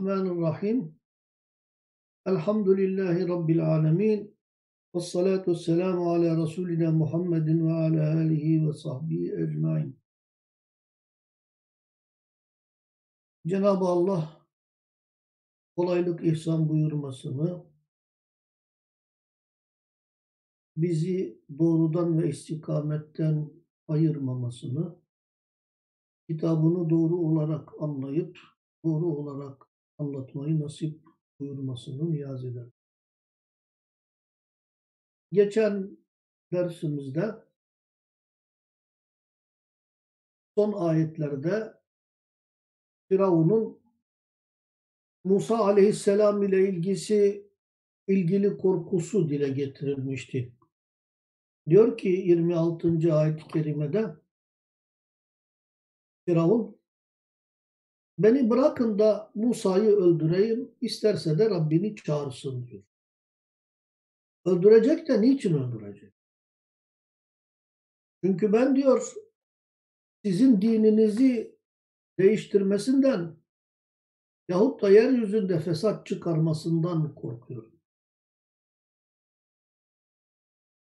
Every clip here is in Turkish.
Bismillahirrahmanirrahim. Elhamdülillahi Rabbil alemin. Ve salatu vesselamu ala Resulina Muhammedin ve ala alihi ve sahbihi ecmain. Cenab-ı Allah kolaylık ihsan buyurmasını, bizi doğrudan ve istikametten ayırmamasını, kitabını doğru olarak anlayıp doğru olarak anlatmayı nasip buyurmasını niyaz ederim. Geçen dersimizde son ayetlerde Firavun'un Musa aleyhisselam ile ilgisi ilgili korkusu dile getirilmişti. Diyor ki 26. ayet-i kerimede Firavun Beni bırakın da Musa'yı öldüreyim, isterse de Rabbini çağırsın diyor. Öldürecek de niçin öldürecek? Çünkü ben diyor sizin dininizi değiştirmesinden yahut da yeryüzünde fesat çıkarmasından korkuyorum.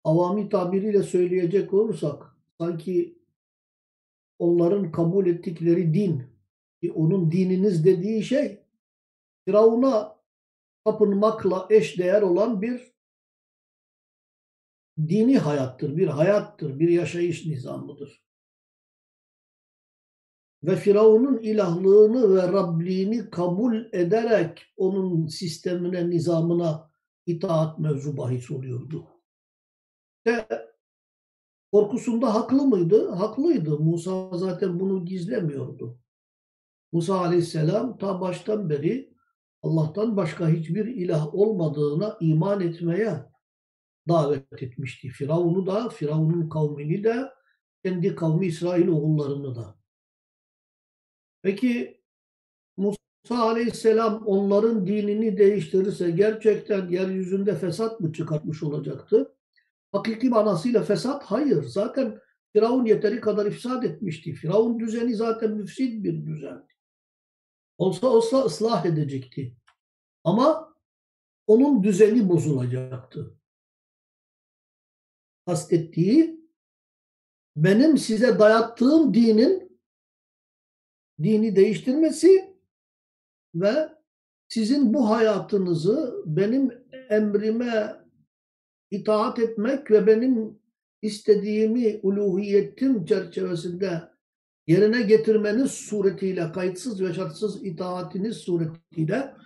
Avami tabiriyle söyleyecek olursak sanki onların kabul ettikleri din onun dininiz dediği şey Firavun'a tapınmakla eş değer olan bir dini hayattır, bir hayattır, bir yaşayış nizamıdır. Ve Firavun'un ilahlığını ve Rabliğini kabul ederek onun sistemine, nizamına itaat mevzu bahis oluyordu. Ve korkusunda haklı mıydı? Haklıydı. Musa zaten bunu gizlemiyordu. Musa aleyhisselam ta baştan beri Allah'tan başka hiçbir ilah olmadığına iman etmeye davet etmişti. Firavun'u da, Firavun'un kavmini de, kendi kavmi İsrail oğullarını da. Peki Musa aleyhisselam onların dinini değiştirirse gerçekten yeryüzünde fesat mı çıkartmış olacaktı? Hakiki manasıyla fesat hayır. Zaten Firavun yeteri kadar ifsad etmişti. Firavun düzeni zaten müfsid bir düzendi. Olsa olsa ıslah edecekti. Ama onun düzeni bozulacaktı. Kastettiği benim size dayattığım dinin dini değiştirmesi ve sizin bu hayatınızı benim emrime itaat etmek ve benim istediğimi uluhiyetim çerçevesinde yerine getirmeniz suretiyle kayıtsız ve şartsız itaatiniz suretiyle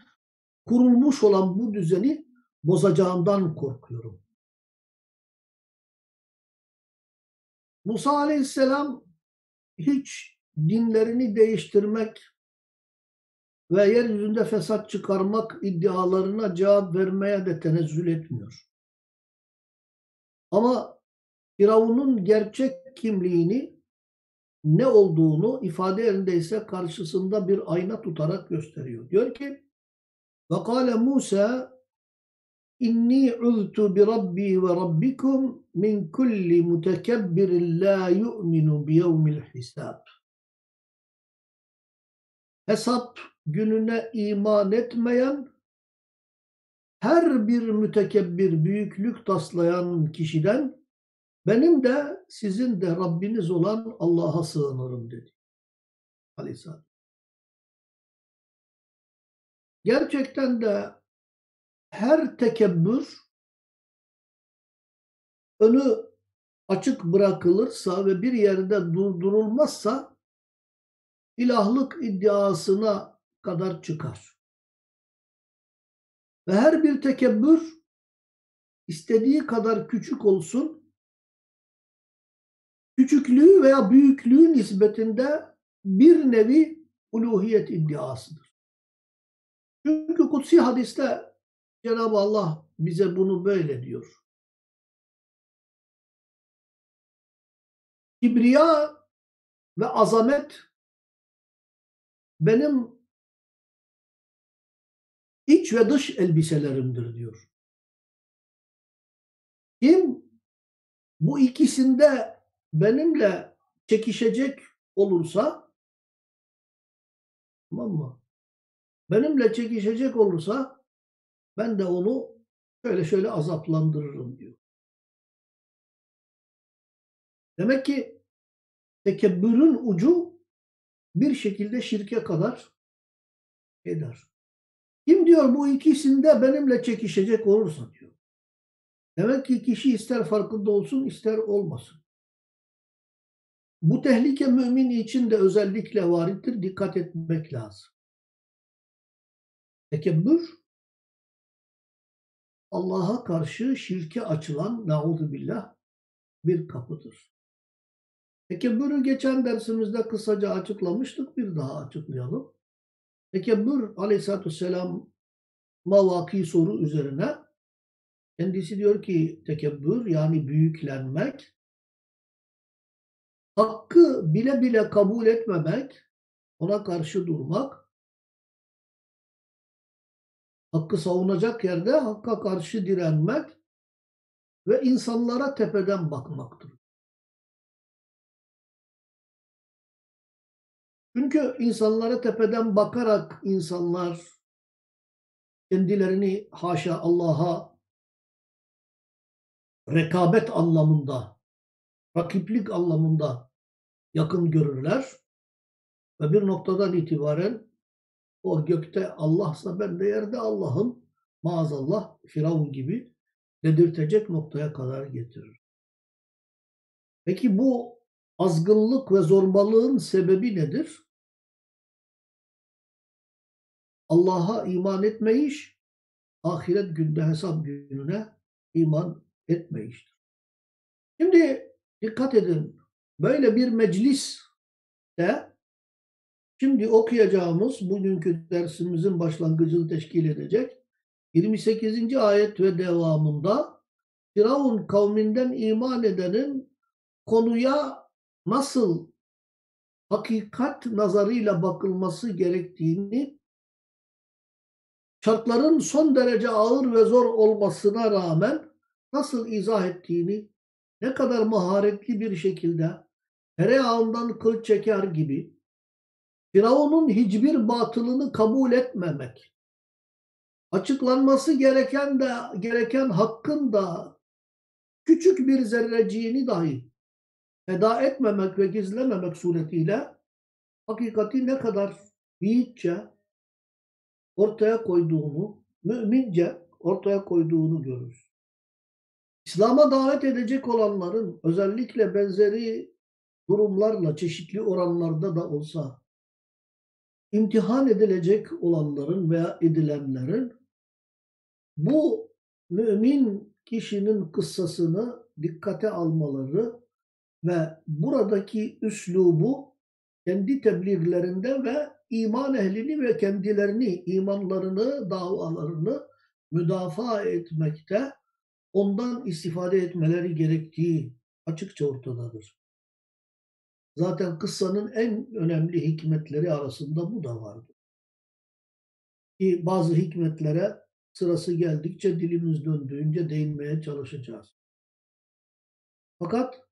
kurulmuş olan bu düzeni bozacağından korkuyorum. Musa aleyhisselam hiç dinlerini değiştirmek ve yeryüzünde fesat çıkarmak iddialarına cevap vermeye de tenezzül etmiyor. Ama Firavun'un gerçek kimliğini ne olduğunu ifade yerindeyse karşısında bir ayna tutarak gösteriyor. Diyor ki وَقَالَ Musa inni uztu bi rabbi ve rabbikum min kulli mutekebbirin la yu'minu bi yevmil hisab. Hesap gününe iman etmeyen her bir mütekebbir, büyüklük taslayan kişiden benim de sizin de Rabbiniz olan Allah'a sığınırım dedi. Aleyhisselam. Gerçekten de her tekebbür önü açık bırakılırsa ve bir yerde durdurulmazsa ilahlık iddiasına kadar çıkar. Ve her bir tekebbür istediği kadar küçük olsun küçüklüğü veya büyüklüğü nispetinde bir nevi uluhiyet iddiasıdır. Çünkü kutsi hadiste Cenab-ı Allah bize bunu böyle diyor. Kibriya ve azamet benim iç ve dış elbiselerimdir diyor. Kim bu ikisinde benimle çekişecek olursa tamam mı? benimle çekişecek olursa ben de onu şöyle şöyle azaplandırırım diyor. Demek ki tekebbürün ucu bir şekilde şirke kadar eder. Kim diyor bu ikisinde benimle çekişecek olursa diyor. Demek ki kişi ister farkında olsun ister olmasın. Bu tehlike mümin için de özellikle varittir. Dikkat etmek lazım. Tekebbür Allah'a karşı şirke açılan nauzu billah bir kapıdır. Tekebbürü geçen dersimizde kısaca açıklamıştık. Bir daha açıklayalım. Tekebbür aleyhissalatü vesselam mavaki soru üzerine kendisi diyor ki tekebbür yani büyüklenmek hakkı bile bile kabul etmemek, ona karşı durmak, hakkı savunacak yerde hakka karşı direnmek ve insanlara tepeden bakmaktır. Çünkü insanlara tepeden bakarak insanlar kendilerini haşa Allah'a rekabet anlamında, rakiplik anlamında yakın görürler ve bir noktadan itibaren o gökte Allah'sa ben de yerde Allah'ım maazallah Firavun gibi dedirtecek noktaya kadar getirir. Peki bu azgınlık ve zorbalığın sebebi nedir? Allah'a iman etmeyiş, ahiret günde hesap gününe iman etmeyiştir. Şimdi dikkat edin. Böyle bir mecliste şimdi okuyacağımız bugünkü dersimizin başlangıcını teşkil edecek 28. ayet ve devamında Firavun kavminden iman edenin konuya nasıl hakikat nazarıyla bakılması gerektiğini şartların son derece ağır ve zor olmasına rağmen nasıl izah ettiğini ne kadar maharetli bir şekilde tereyağından kıl çeker gibi Firavun'un hiçbir batılını kabul etmemek, açıklanması gereken de gereken hakkın da küçük bir zerreciğini dahi feda etmemek ve gizlememek suretiyle hakikati ne kadar yiğitçe ortaya koyduğunu, mümince ortaya koyduğunu görürüz. İslam'a davet edecek olanların özellikle benzeri durumlarla çeşitli oranlarda da olsa imtihan edilecek olanların veya edilenlerin bu mümin kişinin kıssasını dikkate almaları ve buradaki üslubu kendi tebliğlerinde ve iman ehlini ve kendilerini, imanlarını, davalarını müdafaa etmekte ondan istifade etmeleri gerektiği açıkça ortadadır. Zaten kıssanın en önemli hikmetleri arasında bu da vardır. Ki bazı hikmetlere sırası geldikçe dilimiz döndüğünce değinmeye çalışacağız. Fakat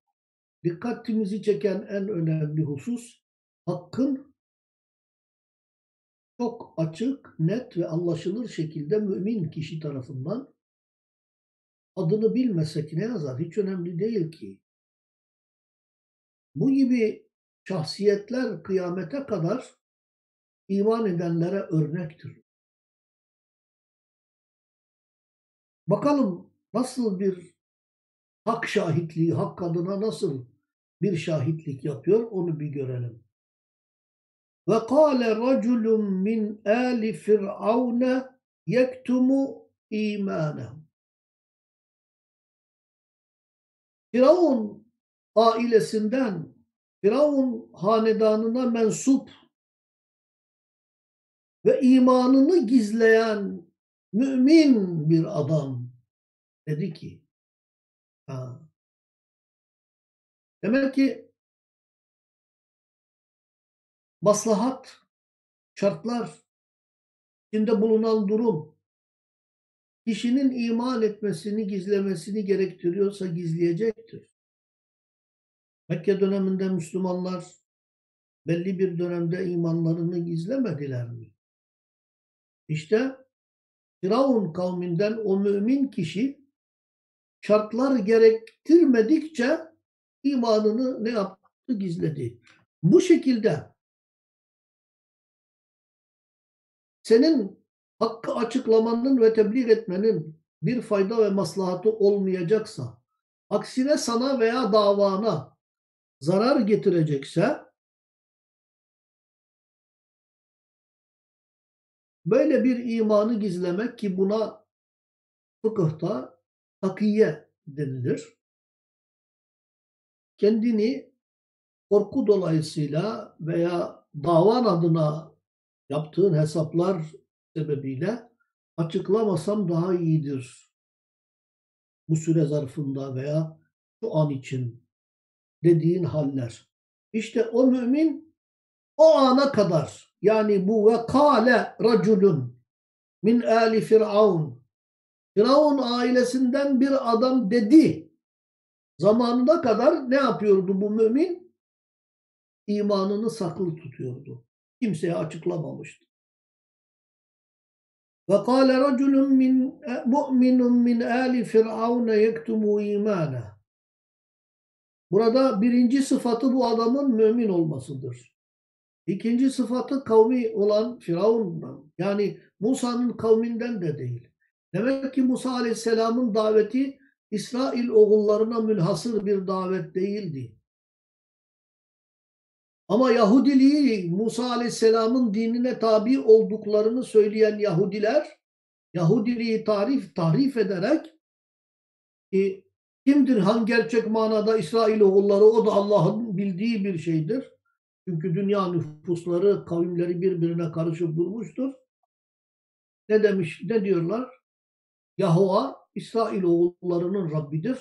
dikkatimizi çeken en önemli husus hakkın çok açık, net ve anlaşılır şekilde mümin kişi tarafından adını bilmesek ne yazar? Hiç önemli değil ki. Bu gibi şahsiyetler kıyamete kadar iman edenlere örnektir. Bakalım nasıl bir hak şahitliği, hak adına nasıl bir şahitlik yapıyor onu bir görelim. Ve kâle raculun min âli firavne yektumu imanehu. Firavun ailesinden, Firavun hanedanına mensup ve imanını gizleyen mümin bir adam dedi ki ha. demek ki maslahat, şartlar, içinde bulunan durum kişinin iman etmesini, gizlemesini gerektiriyorsa gizleyecektir. Mekke döneminde Müslümanlar belli bir dönemde imanlarını gizlemediler mi? İşte Firavun kavminden o mümin kişi şartlar gerektirmedikçe imanını ne yaptı? Gizledi. Bu şekilde senin hakkı açıklamanın ve tebliğ etmenin bir fayda ve maslahatı olmayacaksa, aksine sana veya davana zarar getirecekse, böyle bir imanı gizlemek ki buna fıkıhta takiye denilir. Kendini korku dolayısıyla veya davan adına yaptığın hesaplar sebebiyle açıklamasam daha iyidir. Bu süre zarfında veya şu an için dediğin haller. İşte o mümin o ana kadar yani bu ve kâle raculun min ali firavun Firavun ailesinden bir adam dedi zamanına kadar ne yapıyordu bu mümin? İmanını saklı tutuyordu. Kimseye açıklamamıştı. Ve kâle raculun min mu'minun min âli firavune yektumu imâne. Burada birinci sıfatı bu adamın mümin olmasıdır. İkinci sıfatı kavmi olan Firavun'dan. Yani Musa'nın kavminden de değil. Demek ki Musa Aleyhisselam'ın daveti İsrail oğullarına münhasır bir davet değildi. Ama Yahudiliği Musa Aleyhisselam'ın dinine tabi olduklarını söyleyen Yahudiler Yahudiliği tarif tahrif ederek e, kimdir han gerçek manada İsrail oğulları o da Allah'ın bildiği bir şeydir. Çünkü dünya nüfusları, kavimleri birbirine karışıp durmuştur. Ne demiş, ne diyorlar? Yahova İsrail oğullarının Rabbidir.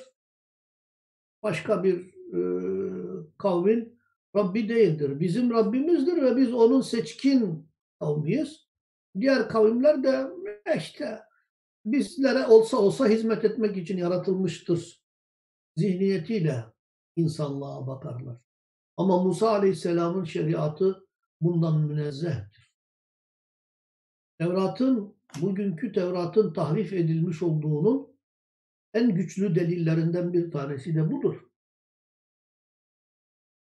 Başka bir e, kavmin Rabbi değildir. Bizim Rabbimizdir ve biz onun seçkin kavmiyiz. Diğer kavimler de işte bizlere olsa olsa hizmet etmek için yaratılmıştır zihniyetiyle insanlığa bakarlar. Ama Musa Aleyhisselam'ın şeriatı bundan münezzehtir. Tevrat'ın, bugünkü Tevrat'ın tahrif edilmiş olduğunun en güçlü delillerinden bir tanesi de budur.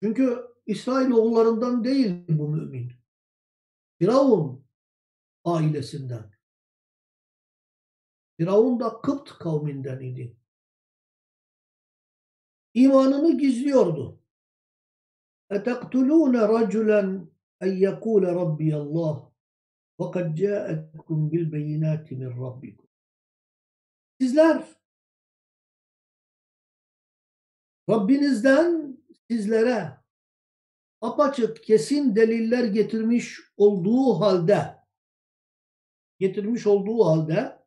Çünkü İsrail oğullarından değil bu mümin. Firavun ailesinden. Firavun da Kıpt kavminden idi İmanını gizliyordu. اَتَقْتُلُونَ رَجُلًا اَنْ يَقُولَ رَبِّيَ اللّٰهِ وَقَدْ جَاءَتْكُمْ بِالْبَيِّنَاتِ مِنْ رَبِّكُمْ Sizler Rabbinizden sizlere apaçık kesin deliller getirmiş olduğu halde getirmiş olduğu halde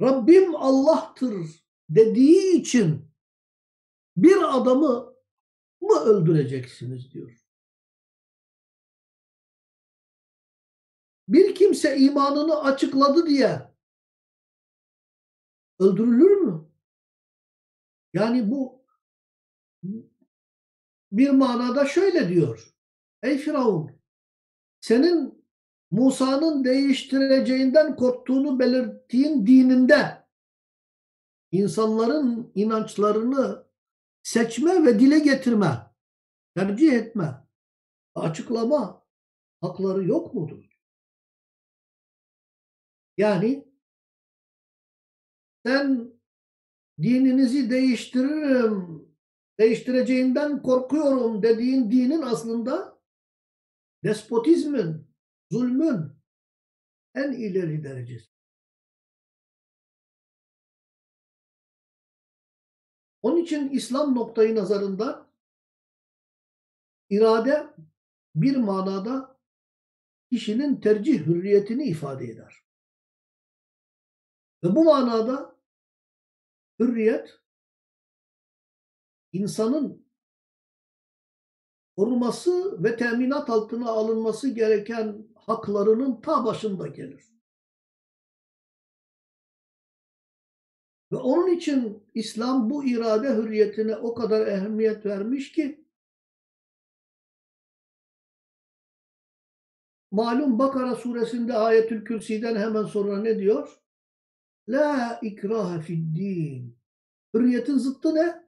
Rabbim Allah'tır dediği için bir adamı mı öldüreceksiniz diyor. Bir kimse imanını açıkladı diye öldürülür mü? Yani bu bir manada şöyle diyor. Ey Firavun senin Musa'nın değiştireceğinden korktuğunu belirttiğin dininde insanların inançlarını seçme ve dile getirme, tercih etme, açıklama hakları yok mudur? Yani sen dininizi değiştiririm, değiştireceğinden korkuyorum dediğin dinin aslında despotizmin, zulmün en ileri derecesi. Onun için İslam noktayı nazarında irade bir manada kişinin tercih hürriyetini ifade eder. Ve bu manada hürriyet insanın koruması ve teminat altına alınması gereken haklarının ta başında gelir. Ve onun için İslam bu irade hürriyetine o kadar ehemmiyet vermiş ki malum Bakara suresinde Ayetül Kürsi'den hemen sonra ne diyor? La ikrahe fiddin. Hürriyetin zıttı ne?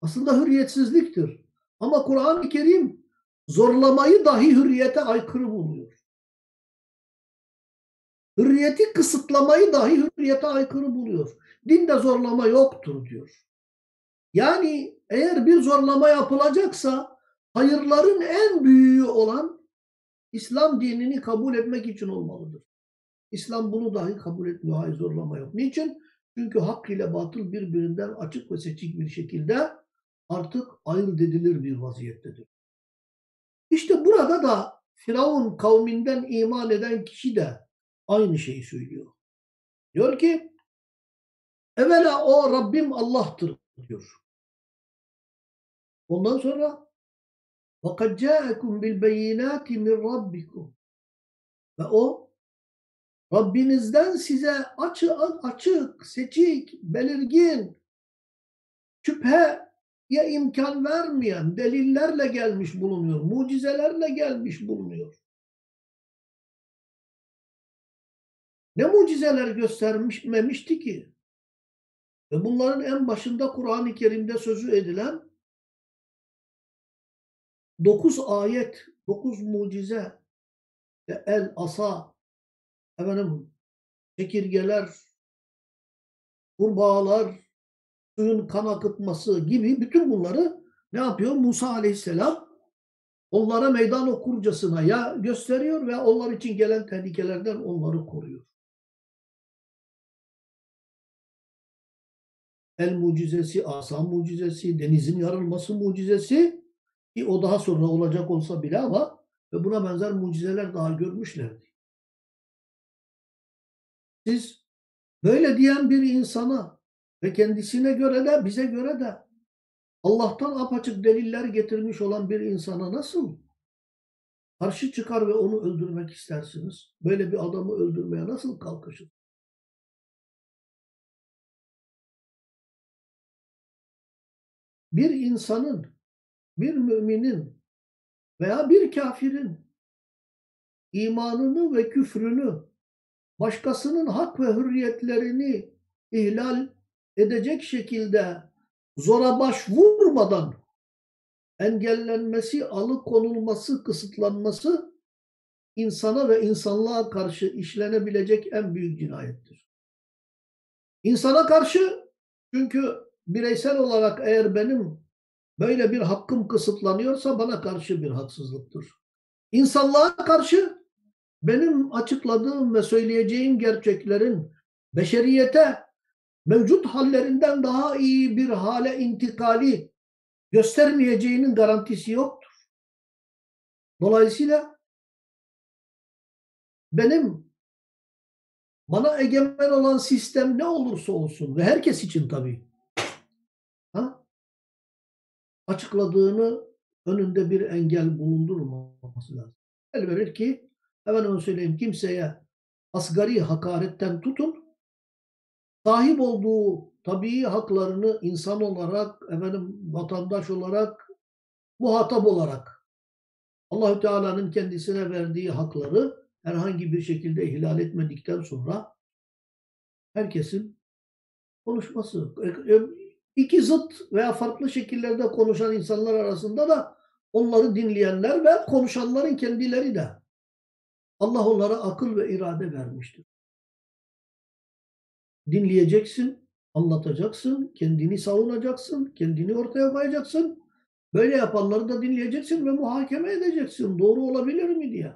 Aslında hürriyetsizliktir. Ama Kur'an-ı Kerim zorlamayı dahi hürriyete aykırı buluyor. Hürriyeti kısıtlamayı dahi hürriyete aykırı buluyor. Dinde zorlama yoktur diyor. Yani eğer bir zorlama yapılacaksa hayırların en büyüğü olan İslam dinini kabul etmek için olmalıdır. İslam bunu dahi kabul etmiyor. Hayır zorlama yok. Niçin? Çünkü hak ile batıl birbirinden açık ve seçik bir şekilde artık ayırt edilir bir vaziyettedir. İşte burada da Firavun kavminden iman eden kişi de aynı şeyi söylüyor. Diyor ki evvela o Rabbim Allah'tır diyor. Ondan sonra وَقَدْ جَاءَكُمْ بِالْبَيِّنَاتِ مِنْ رَبِّكُمْ Ve o Rabbinizden size açık, açık, seçik, belirgin, şüpheye imkan vermeyen delillerle gelmiş bulunuyor. Mucizelerle gelmiş bulunuyor. Ne mucizeler göstermemişti ki? Ve bunların en başında Kur'an-ı Kerim'de sözü edilen dokuz ayet, dokuz mucize ve el, asa, efendim, çekirgeler, kurbağalar, suyun kan akıtması gibi bütün bunları ne yapıyor? Musa aleyhisselam onlara meydan okurcasına ya gösteriyor ve onlar için gelen tehlikelerden onları koruyor. El mucizesi, asa mucizesi, denizin yarılması mucizesi ki o daha sonra olacak olsa bile ama ve buna benzer mucizeler daha görmüşlerdi. Siz böyle diyen bir insana ve kendisine göre de bize göre de Allah'tan apaçık deliller getirmiş olan bir insana nasıl karşı çıkar ve onu öldürmek istersiniz? Böyle bir adamı öldürmeye nasıl kalkışır? Bir insanın, bir müminin veya bir kafirin imanını ve küfrünü başkasının hak ve hürriyetlerini ihlal edecek şekilde zora başvurmadan engellenmesi, alıkonulması, kısıtlanması insana ve insanlığa karşı işlenebilecek en büyük cinayettir. İnsana karşı çünkü bireysel olarak eğer benim böyle bir hakkım kısıtlanıyorsa bana karşı bir haksızlıktır. İnsanlığa karşı benim açıkladığım ve söyleyeceğim gerçeklerin beşeriyete mevcut hallerinden daha iyi bir hale intikali göstermeyeceğinin garantisi yoktur. Dolayısıyla benim bana egemen olan sistem ne olursa olsun ve herkes için tabii ha? Açıkladığını önünde bir engel bulundurmaması lazım. El ki efendim söyleyeyim kimseye asgari hakaretten tutun sahip olduğu tabii haklarını insan olarak, efendim vatandaş olarak, muhatap olarak Allahü Teala'nın kendisine verdiği hakları herhangi bir şekilde ihlal etmedikten sonra herkesin konuşması. İki zıt veya farklı şekillerde konuşan insanlar arasında da onları dinleyenler ve konuşanların kendileri de Allah onlara akıl ve irade vermiştir dinleyeceksin, anlatacaksın, kendini savunacaksın, kendini ortaya koyacaksın. Böyle yapanları da dinleyeceksin ve muhakeme edeceksin. Doğru olabilir mi diye.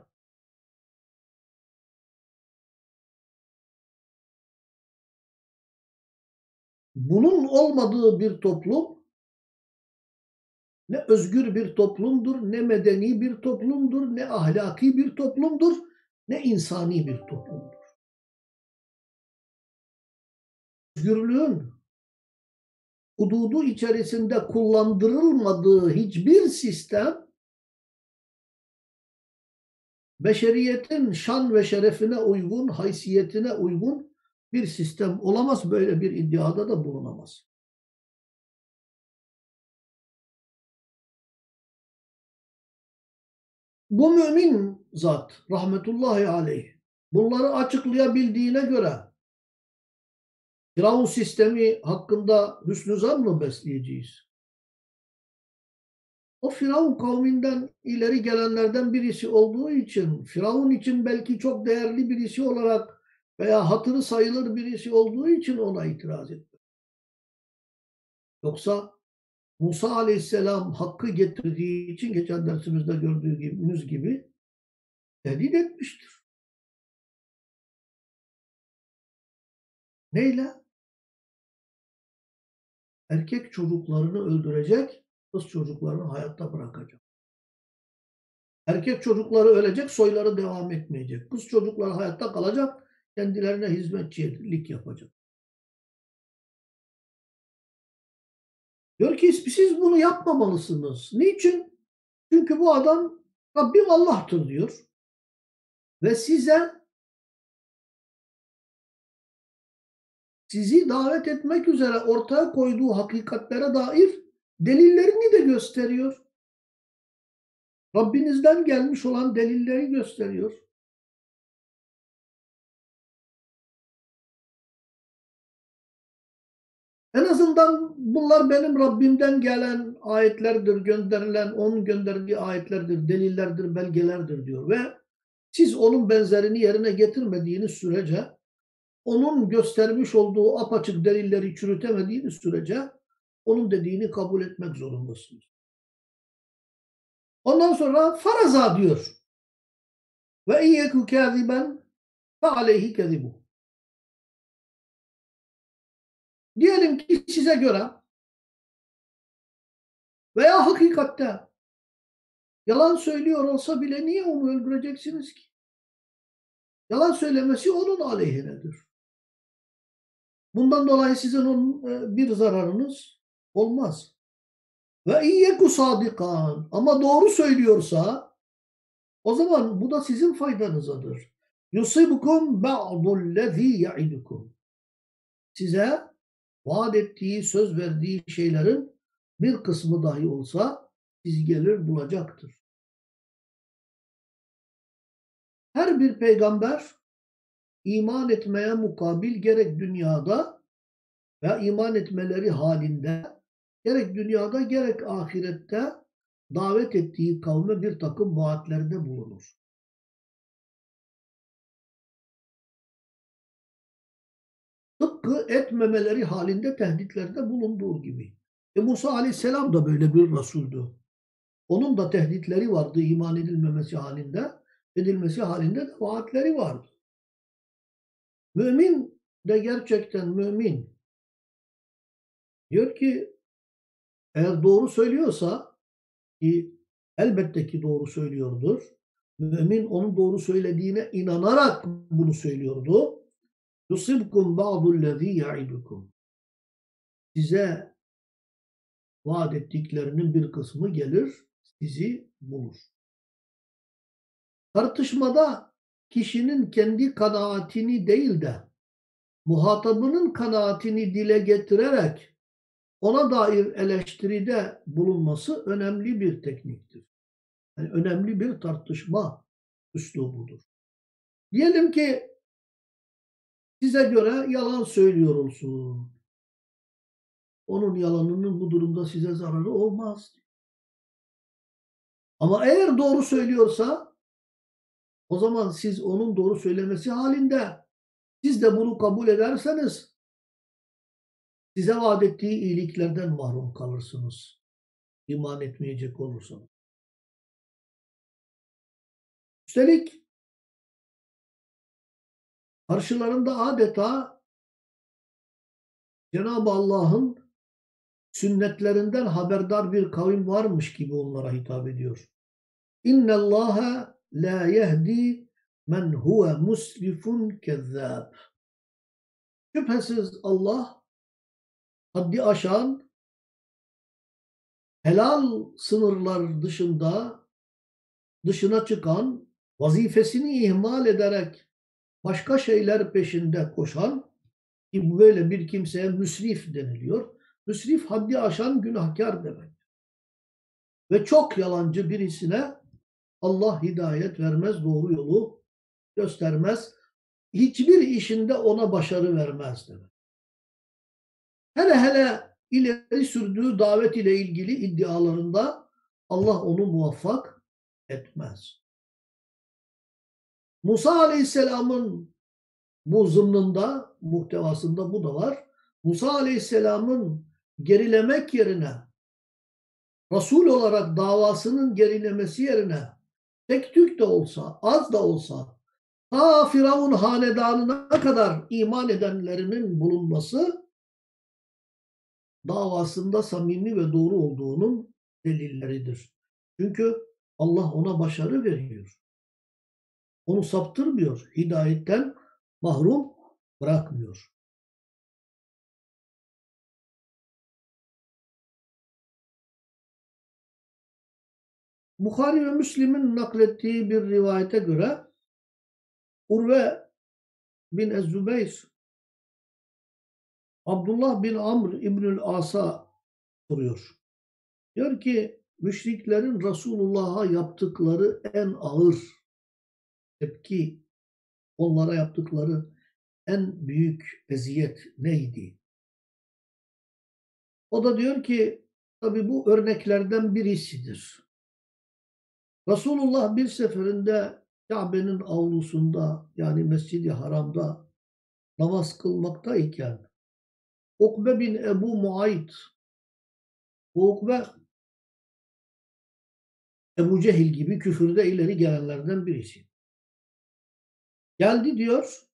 Bunun olmadığı bir toplum ne özgür bir toplumdur, ne medeni bir toplumdur, ne ahlaki bir toplumdur, ne insani bir toplumdur. özgürlüğün hududu içerisinde kullandırılmadığı hiçbir sistem beşeriyetin şan ve şerefine uygun, haysiyetine uygun bir sistem olamaz. Böyle bir iddiada da bulunamaz. Bu mümin zat rahmetullahi aleyh bunları açıklayabildiğine göre Firavun sistemi hakkında hüsnü zan mı besleyeceğiz? O Firavun kavminden ileri gelenlerden birisi olduğu için, Firavun için belki çok değerli birisi olarak veya hatırı sayılır birisi olduğu için ona itiraz etti. Yoksa Musa aleyhisselam hakkı getirdiği için geçen dersimizde gördüğümüz gibi tehdit etmiştir. Neyle? Erkek çocuklarını öldürecek, kız çocuklarını hayatta bırakacak. Erkek çocukları ölecek, soyları devam etmeyecek. Kız çocukları hayatta kalacak, kendilerine hizmetçilik yapacak. Diyor ki siz bunu yapmamalısınız. Niçin? Çünkü bu adam Rabbim Allah'tır diyor. Ve size sizi davet etmek üzere ortaya koyduğu hakikatlere dair delillerini de gösteriyor. Rabbinizden gelmiş olan delilleri gösteriyor. Azından bunlar benim Rabbimden gelen ayetlerdir, gönderilen, onun gönderdiği ayetlerdir, delillerdir, belgelerdir diyor. Ve siz onun benzerini yerine getirmediğiniz sürece, onun göstermiş olduğu apaçık delilleri çürütemediğiniz sürece onun dediğini kabul etmek zorundasınız. Ondan sonra faraza diyor. Ve iyyeku kâziben fe aleyhi kezibu. Diyelim ki size göre veya hakikatte yalan söylüyor olsa bile niye onu öldüreceksiniz ki? Yalan söylemesi onun aleyhinedir. Bundan dolayı sizin onun e, bir zararınız olmaz. Ve iyyeku sadikan ama doğru söylüyorsa o zaman bu da sizin faydanızadır. Yusibukum ba'dullezî ya'idukum. Size vaat ettiği, söz verdiği şeylerin bir kısmı dahi olsa sizi gelir bulacaktır. Her bir peygamber iman etmeye mukabil gerek dünyada ve iman etmeleri halinde gerek dünyada gerek ahirette davet ettiği kavme bir takım vaatlerde bulunur. Tıpkı etmemeleri halinde tehditlerde bulunduğu gibi. E Musa aleyhisselam da böyle bir Resuldü. Onun da tehditleri vardı iman edilmemesi halinde, edilmesi halinde de vaatleri vardı. Mümin de gerçekten mümin. Diyor ki eğer doğru söylüyorsa ki elbette ki doğru söylüyordur. Mümin onun doğru söylediğine inanarak bunu söylüyordu. Yusibkum ba'dullezî ya'idukum. Size vaat ettiklerinin bir kısmı gelir, sizi bulur. Tartışmada kişinin kendi kanaatini değil de muhatabının kanaatini dile getirerek ona dair eleştiride bulunması önemli bir tekniktir. Yani önemli bir tartışma üslubudur. Diyelim ki size göre yalan söylüyor olsun. Onun yalanının bu durumda size zararı olmaz. Ama eğer doğru söylüyorsa o zaman siz onun doğru söylemesi halinde siz de bunu kabul ederseniz size vaat ettiği iyiliklerden mahrum kalırsınız. İman etmeyecek olursanız. Üstelik karşılarında adeta Cenab-ı Allah'ın sünnetlerinden haberdar bir kavim varmış gibi onlara hitap ediyor. İnne Allaha la yehdi men huve musrifun kezzab. Şüphesiz Allah haddi aşan helal sınırlar dışında dışına çıkan vazifesini ihmal ederek başka şeyler peşinde koşan ki böyle bir kimseye müsrif deniliyor. Müsrif haddi aşan günahkar demek. Ve çok yalancı birisine Allah hidayet vermez, doğru yolu göstermez. Hiçbir işinde ona başarı vermez demek. Hele hele ileri sürdüğü davet ile ilgili iddialarında Allah onu muvaffak etmez. Musa Aleyhisselam'ın bu zımnında, muhtevasında bu da var. Musa Aleyhisselam'ın gerilemek yerine Resul olarak davasının gerilemesi yerine tek tük de olsa, az da olsa ta Firavun hanedanına kadar iman edenlerinin bulunması davasında samimi ve doğru olduğunun delilleridir. Çünkü Allah ona başarı veriyor. Onu saptırmıyor. Hidayetten mahrum bırakmıyor. Bukhari ve Müslim'in naklettiği bir rivayete göre Urve bin Ez-Zübeyr Abdullah bin Amr İbnül As'a soruyor. Diyor ki müşriklerin Resulullah'a yaptıkları en ağır tepki, onlara yaptıkları en büyük eziyet neydi? O da diyor ki tabi bu örneklerden birisidir. Resulullah bir seferinde Kabe'nin avlusunda yani Mescid-i Haram'da namaz kılmaktayken Ukbe bin Ebu Muayt bu Ukbe Ebu Cehil gibi küfürde ileri gelenlerden birisi. Geldi diyor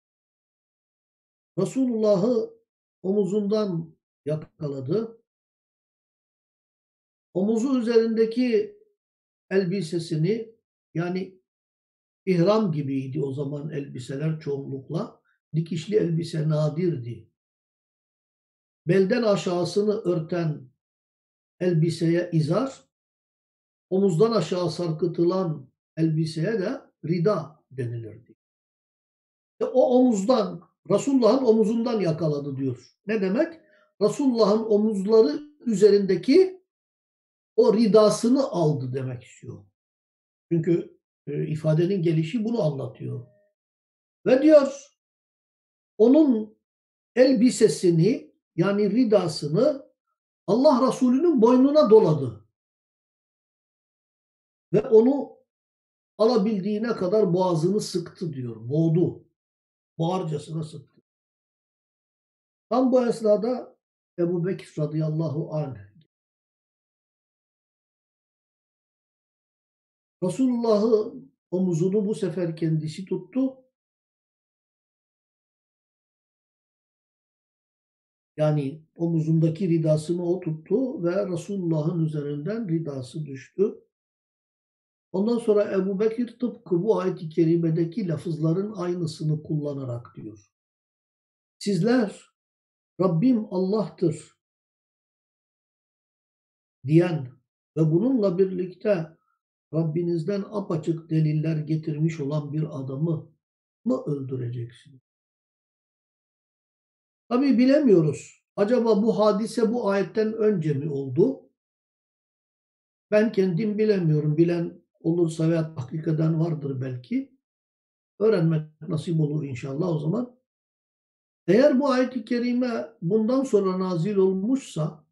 Resulullah'ı omuzundan yakaladı. Omuzu üzerindeki elbisesini yani ihram gibiydi o zaman elbiseler çoğunlukla. Dikişli elbise nadirdi. Belden aşağısını örten elbiseye izar, omuzdan aşağı sarkıtılan elbiseye de rida denilirdi. E o omuzdan, Resulullah'ın omuzundan yakaladı diyor. Ne demek? Resulullah'ın omuzları üzerindeki o ridasını aldı demek istiyor. Çünkü e, ifadenin gelişi bunu anlatıyor. Ve diyor onun elbisesini yani ridasını Allah Resulü'nün boynuna doladı. Ve onu alabildiğine kadar boğazını sıktı diyor. Boğdu. Boğarcasına sıktı. Tam bu esnada Ebu Bekir radıyallahu anh Resulullah'ı omuzunu bu sefer kendisi tuttu. Yani omuzundaki ridasını o tuttu ve Resulullah'ın üzerinden ridası düştü. Ondan sonra Ebu Bekir tıpkı bu ayet-i kerimedeki lafızların aynısını kullanarak diyor. Sizler Rabbim Allah'tır diyen ve bununla birlikte Rabbinizden apaçık deliller getirmiş olan bir adamı mı öldüreceksiniz? Tabi bilemiyoruz. Acaba bu hadise bu ayetten önce mi oldu? Ben kendim bilemiyorum. Bilen olursa veya tahkik eden vardır belki. Öğrenmek nasip olur inşallah o zaman. Eğer bu ayet-i kerime bundan sonra nazil olmuşsa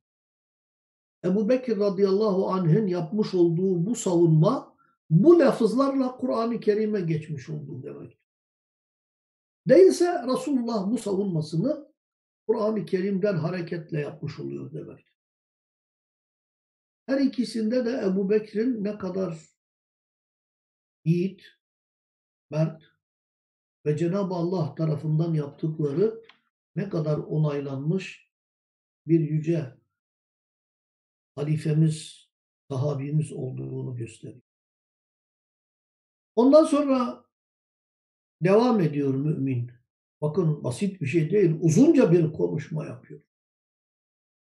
Ebu Bekir radıyallahu anh'ın yapmış olduğu bu savunma bu lafızlarla Kur'an-ı Kerim'e geçmiş olduğu demek. Değilse Resulullah bu savunmasını Kur'an-ı Kerim'den hareketle yapmış oluyor demek. Her ikisinde de Ebu Bekir'in ne kadar yiğit, mert ve Cenab-ı Allah tarafından yaptıkları ne kadar onaylanmış bir yüce halifemiz, sahabimiz olduğunu gösteriyor. Ondan sonra devam ediyor mümin. Bakın basit bir şey değil. Uzunca bir konuşma yapıyor.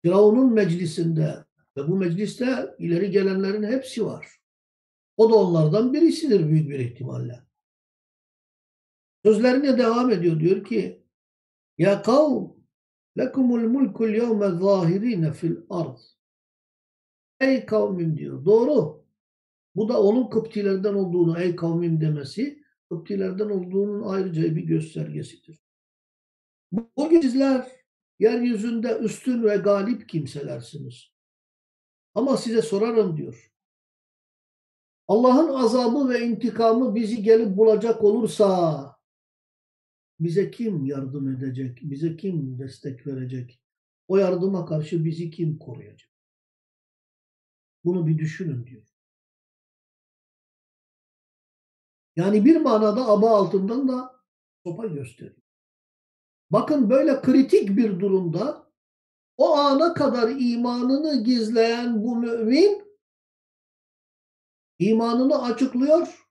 Firavun'un meclisinde ve bu mecliste ileri gelenlerin hepsi var. O da onlardan birisidir büyük bir ihtimalle. Sözlerine devam ediyor. Diyor ki Ya kavm lekumul mulkul yevme zahirine fil arz Ey kavmim diyor. Doğru. Bu da onun Kıptilerden olduğunu ey kavmim demesi Kıptilerden olduğunun ayrıca bir göstergesidir. Bugün sizler yeryüzünde üstün ve galip kimselersiniz. Ama size sorarım diyor. Allah'ın azabı ve intikamı bizi gelip bulacak olursa bize kim yardım edecek? Bize kim destek verecek? O yardıma karşı bizi kim koruyacak? Bunu bir düşünün diyor. Yani bir manada aba altından da sopa gösteriyor. Bakın böyle kritik bir durumda o ana kadar imanını gizleyen bu mümin imanını açıklıyor.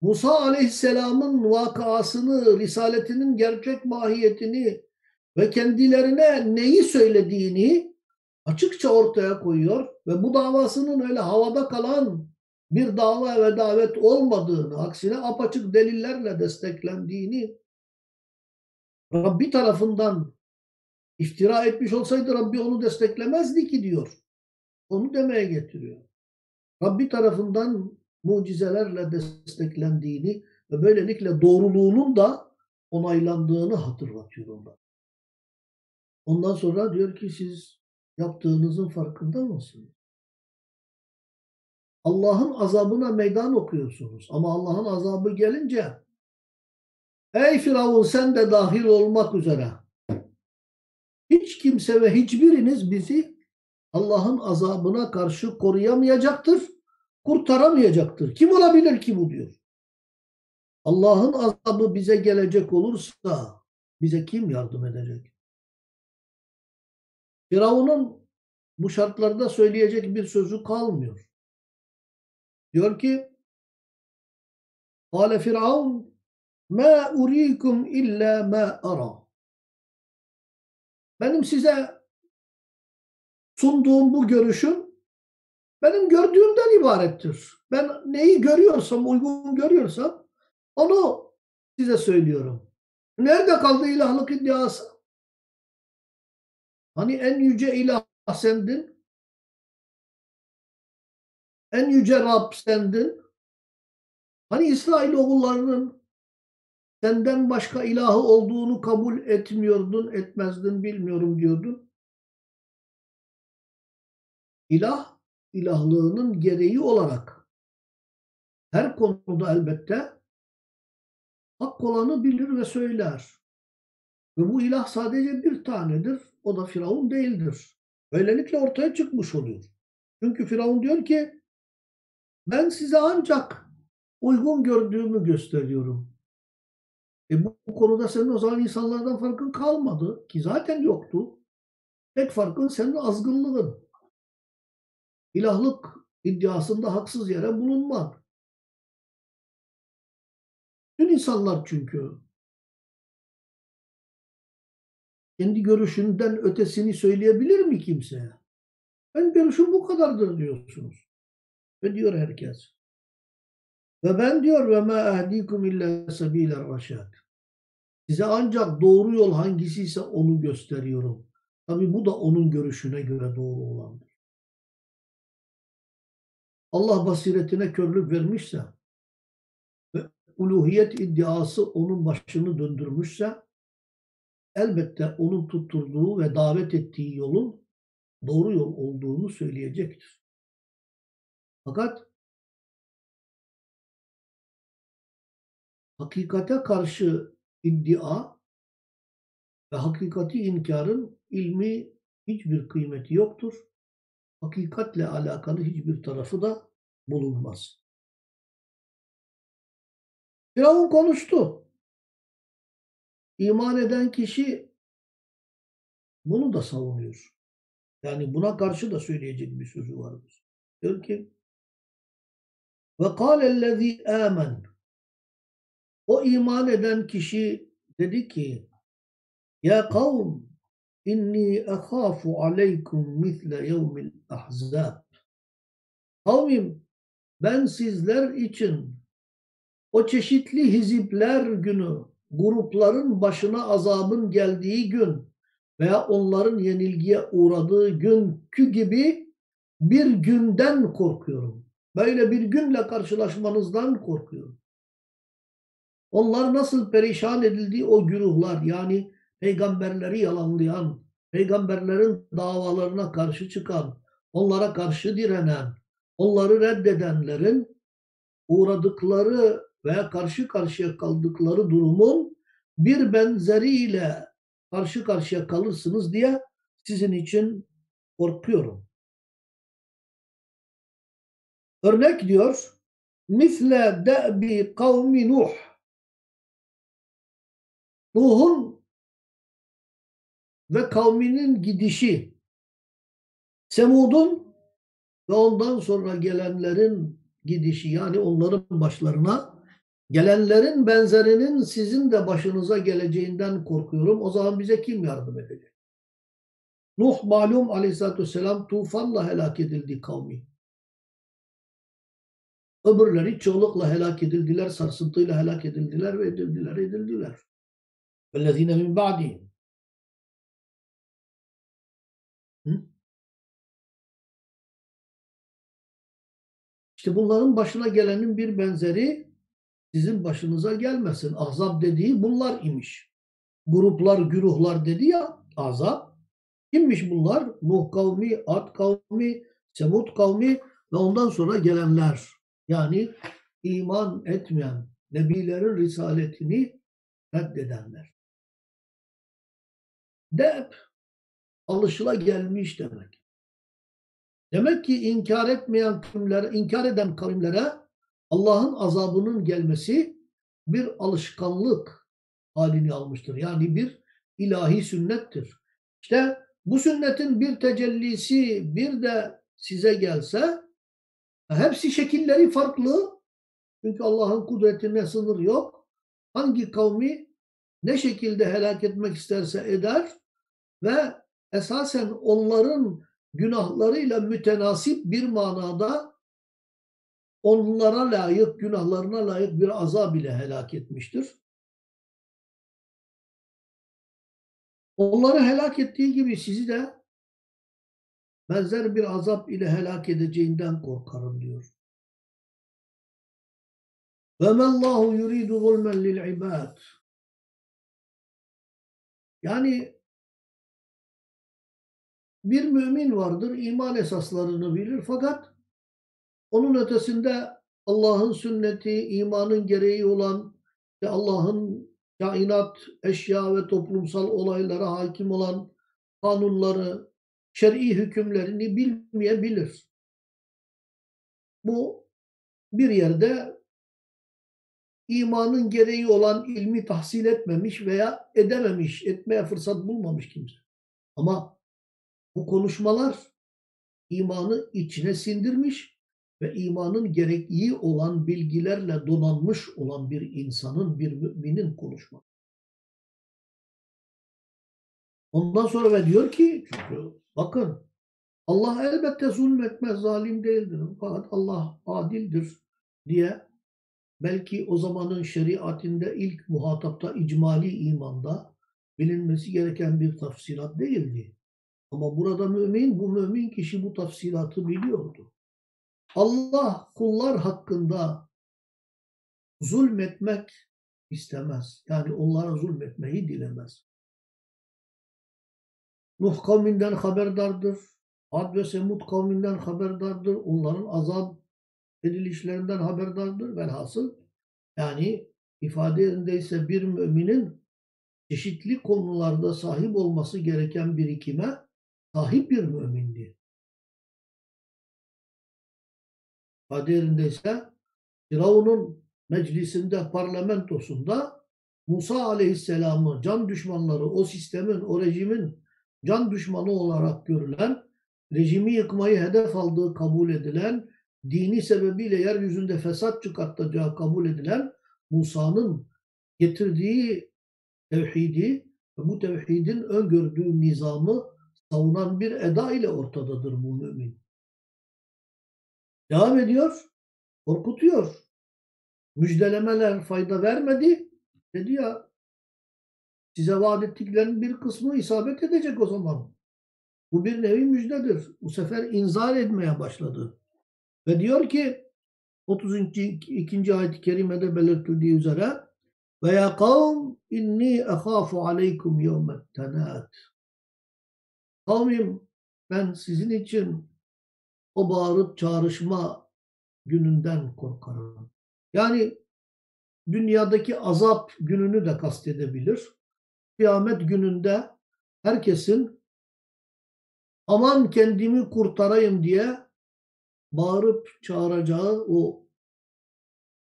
Musa aleyhisselamın vakasını, risaletinin gerçek mahiyetini ve kendilerine neyi söylediğini açıkça ortaya koyuyor ve bu davasının öyle havada kalan bir dava ve davet olmadığını, aksine apaçık delillerle desteklendiğini Rabbi tarafından iftira etmiş olsaydı Rabbi onu desteklemezdi ki diyor. Onu demeye getiriyor. Rabbi tarafından mucizelerle desteklendiğini ve böylelikle doğruluğunun da onaylandığını hatırlatıyor onlar. Ondan sonra diyor ki siz yaptığınızın farkında mısınız? Allah'ın azabına meydan okuyorsunuz. Ama Allah'ın azabı gelince ey Firavun sen de dahil olmak üzere hiç kimse ve hiçbiriniz bizi Allah'ın azabına karşı koruyamayacaktır, kurtaramayacaktır. Kim olabilir ki bu diyor. Allah'ın azabı bize gelecek olursa bize kim yardım edecek? Firavun'un bu şartlarda söyleyecek bir sözü kalmıyor. Diyor ki Kale Firavun Ma urikum illa ma ara. Benim size sunduğum bu görüşüm benim gördüğümden ibarettir. Ben neyi görüyorsam, uygun görüyorsam onu size söylüyorum. Nerede kaldı ilahlık iddiası? Hani en yüce ilah sendin. En yüce Rab sendin. Hani İsrail oğullarının senden başka ilahı olduğunu kabul etmiyordun, etmezdin, bilmiyorum diyordun. İlah, ilahlığının gereği olarak her konuda elbette hak olanı bilir ve söyler. Ve bu ilah sadece bir tanedir. O da Firavun değildir. Böylelikle ortaya çıkmış oluyor. Çünkü Firavun diyor ki ben size ancak uygun gördüğümü gösteriyorum. E bu, bu konuda senin o zaman insanlardan farkın kalmadı ki zaten yoktu. Tek farkın senin azgınlığın. İlahlık iddiasında haksız yere bulunmak. Bütün insanlar çünkü kendi görüşünden ötesini söyleyebilir mi kimseye? Ben görüşüm bu kadardır diyorsunuz. Ve diyor herkes. Ve ben diyor ve ma ehdikum illa sebiler raşad. Size ancak doğru yol hangisiyse onu gösteriyorum. Tabi bu da onun görüşüne göre doğru olandır. Allah basiretine körlük vermişse ve uluhiyet iddiası onun başını döndürmüşse elbette onun tutturduğu ve davet ettiği yolun doğru yol olduğunu söyleyecektir. Fakat hakikate karşı iddia ve hakikati inkarın ilmi hiçbir kıymeti yoktur. Hakikatle alakalı hiçbir tarafı da bulunmaz. Firavun konuştu. İman eden kişi bunu da savunuyor. Yani buna karşı da söyleyecek bir sözü vardır. Diyor ki ve kâlellezî âmen o iman eden kişi dedi ki Ya kavm inni ekhafu aleykum misle yevmil ahzab Kavmim ben sizler için o çeşitli hizipler günü grupların başına azabın geldiği gün veya onların yenilgiye uğradığı günkü gibi bir günden korkuyorum. Böyle bir günle karşılaşmanızdan korkuyorum. Onlar nasıl perişan edildi o güruhlar yani peygamberleri yalanlayan, peygamberlerin davalarına karşı çıkan, onlara karşı direnen, onları reddedenlerin uğradıkları veya karşı karşıya kaldıkları durumun bir benzeriyle karşı karşıya kalırsınız diye sizin için korkuyorum. Örnek diyor, misle de'bi kavmi Nuh. Nuh'un ve kavminin gidişi, Semud'un ve ondan sonra gelenlerin gidişi yani onların başlarına gelenlerin benzerinin sizin de başınıza geleceğinden korkuyorum. O zaman bize kim yardım edecek? Nuh malum aleyhissalatü vesselam tufanla helak edildi kavmi. Öbürleri çoğunlukla helak edildiler, sarsıntıyla helak edildiler ve edildiler, edildiler. وَالَّذ۪ينَ مِنْ بَعْدِهِمْ İşte bunların başına gelenin bir benzeri sizin başınıza gelmesin. Ahzab dediği bunlar imiş. Gruplar, güruhlar dedi ya Ahzab. Kimmiş bunlar? Nuh kavmi, Ad kavmi, Semud kavmi ve ondan sonra gelenler. Yani iman etmeyen, nebilerin risaletini reddedenler. Dep alışıla gelmiş demek. Demek ki inkar etmeyen kavimlere, inkar eden kavimlere Allah'ın azabının gelmesi bir alışkanlık halini almıştır. Yani bir ilahi sünnettir. İşte bu sünnetin bir tecellisi bir de size gelse hepsi şekilleri farklı. Çünkü Allah'ın kudretine sınır yok. Hangi kavmi ne şekilde helak etmek isterse eder ve esasen onların günahlarıyla mütenasip bir manada onlara layık, günahlarına layık bir azab ile helak etmiştir. Onları helak ettiği gibi sizi de benzer bir azap ile helak edeceğinden korkarım diyor. Mellahu yuridu zulmen lil ibad. Yani bir mümin vardır, iman esaslarını bilir fakat onun ötesinde Allah'ın sünneti, imanın gereği olan ve Allah'ın kainat, eşya ve toplumsal olaylara hakim olan kanunları, şer'i hükümlerini bilmeyebilir. Bu bir yerde imanın gereği olan ilmi tahsil etmemiş veya edememiş, etmeye fırsat bulmamış kimse. Ama bu konuşmalar imanı içine sindirmiş ve imanın gerekliği olan bilgilerle donanmış olan bir insanın, bir müminin konuşması. Ondan sonra ve diyor ki çünkü bakın Allah elbette zulmetmez, zalim değildir. Fakat Allah adildir diye belki o zamanın şeriatinde ilk muhatapta icmali imanda bilinmesi gereken bir tafsilat değildi. Ama burada mümin, bu mümin kişi bu tafsilatı biliyordu. Allah kullar hakkında zulmetmek istemez. Yani onlara zulmetmeyi dilemez. Nuh kavminden haberdardır. Ad ve Semud kavminden haberdardır. Onların azap edilişlerinden haberdardır. Velhasıl yani ifade bir müminin çeşitli konularda sahip olması gereken birikime sahip bir mümindi. İfade yerindeyse Firavun'un meclisinde, parlamentosunda Musa aleyhisselamı can düşmanları, o sistemin, o rejimin can düşmanı olarak görülen, rejimi yıkmayı hedef aldığı kabul edilen, dini sebebiyle yeryüzünde fesat çıkartacağı kabul edilen Musa'nın getirdiği tevhidi ve bu tevhidin öngördüğü nizamı savunan bir eda ile ortadadır bu mümin. Devam ediyor, korkutuyor. Müjdelemeler fayda vermedi. Dedi ya Size vaat ettiklerinin bir kısmı isabet edecek o zaman. Bu bir nevi müjdedir. Bu sefer inzar etmeye başladı. Ve diyor ki 32. ayet-i kerimede belirtildiği üzere ve ya kavm inni ehafu aleykum yevmet tenat. Kavmim ben sizin için o bağırıp çağrışma gününden korkarım. Yani dünyadaki azap gününü de kastedebilir. Kıyamet gününde herkesin aman kendimi kurtarayım diye bağırıp çağıracağı o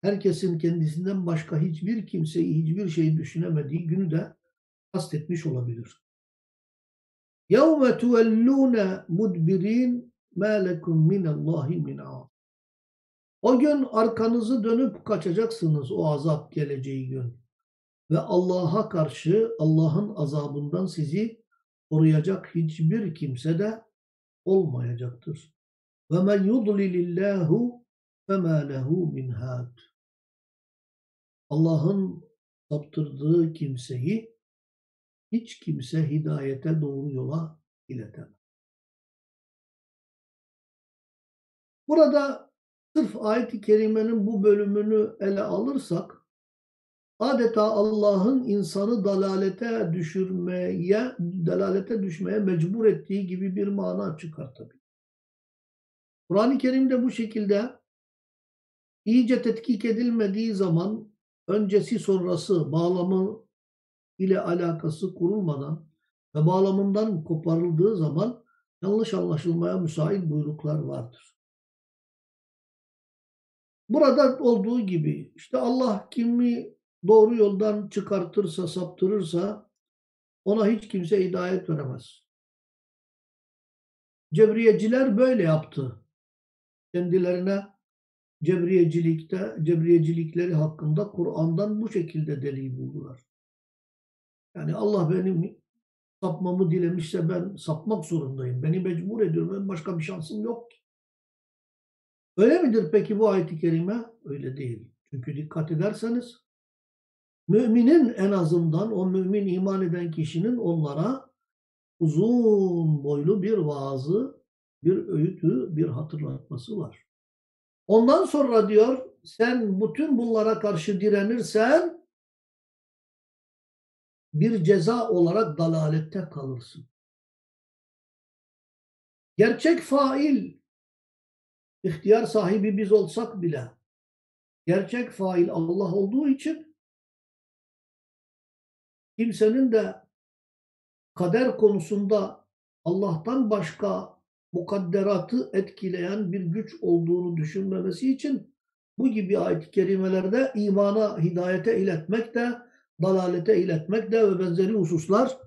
herkesin kendisinden başka hiçbir kimseyi, hiçbir şeyi düşünemediği günü de kastetmiş olabilir. يَوْمَ تُوَلُّونَ مُدْبِر۪ينَ مَا لَكُمْ مِنَ اللّٰهِ مِنْ O gün arkanızı dönüp kaçacaksınız o azap geleceği gün. Ve Allah'a karşı Allah'ın azabından sizi koruyacak hiçbir kimse de olmayacaktır. وَمَنْ يُضْلِلِ اللّٰهُ فَمَا لَهُ مِنْ هَادٍ Allah'ın saptırdığı kimseyi hiç kimse hidayete doğru yola iletemez. Burada sırf ayet-i kerimenin bu bölümünü ele alırsak adeta Allah'ın insanı dalalete düşürmeye, dalalete düşmeye mecbur ettiği gibi bir mana çıkartabilir. Kur'an-ı Kerim'de bu şekilde iyice tetkik edilmediği zaman öncesi sonrası bağlamı ile alakası kurulmadan ve bağlamından koparıldığı zaman yanlış anlaşılmaya müsait buyruklar vardır. Burada olduğu gibi işte Allah kimi doğru yoldan çıkartırsa, saptırırsa ona hiç kimse hidayet veremez. Cebriyeciler böyle yaptı kendilerine cebriyecilikte, cebriyecilikleri hakkında Kur'an'dan bu şekilde delil buldular. Yani Allah benim sapmamı dilemişse ben sapmak zorundayım. Beni mecbur ediyor. Ben başka bir şansım yok ki. Öyle midir peki bu ayet-i kerime? Öyle değil. Çünkü dikkat ederseniz müminin en azından o mümin iman eden kişinin onlara uzun boylu bir vaazı bir öğütü, bir hatırlatması var. Ondan sonra diyor sen bütün bunlara karşı direnirsen bir ceza olarak dalalette kalırsın. Gerçek fail ihtiyar sahibi biz olsak bile gerçek fail Allah olduğu için kimsenin de kader konusunda Allah'tan başka mukadderatı etkileyen bir güç olduğunu düşünmemesi için bu gibi ayet-i kerimelerde imana, hidayete iletmek de, dalalete iletmek de ve benzeri hususlar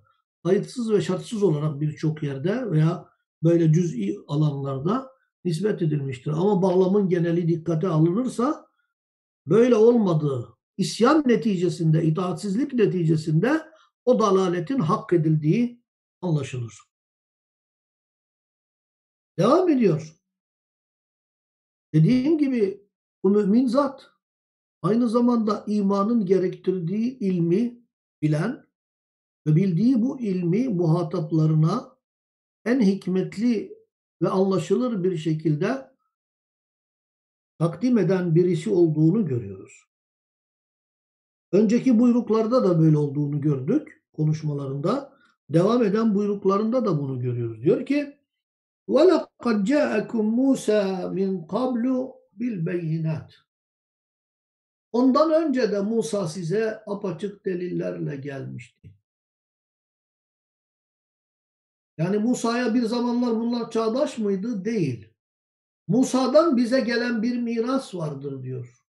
kayıtsız ve şartsız olarak birçok yerde veya böyle cüz'i alanlarda nispet edilmiştir. Ama bağlamın geneli dikkate alınırsa böyle olmadığı, isyan neticesinde, itaatsizlik neticesinde o dalaletin hak edildiği anlaşılır. Devam ediyor. Dediğim gibi bu mümin zat aynı zamanda imanın gerektirdiği ilmi bilen ve bildiği bu ilmi muhataplarına en hikmetli ve anlaşılır bir şekilde takdim eden birisi olduğunu görüyoruz. Önceki buyruklarda da böyle olduğunu gördük konuşmalarında. Devam eden buyruklarında da bunu görüyoruz. Diyor ki وَلَقَدْ جَاءَكُمْ مُوسَى مِنْ قَبْلُ بِالْبَيِّنَاتِ Ondan önce de Musa size apaçık delillerle gelmişti. Yani Musa'ya bir zamanlar bunlar çağdaş mıydı? Değil. Musa'dan bize gelen bir miras vardır diyor.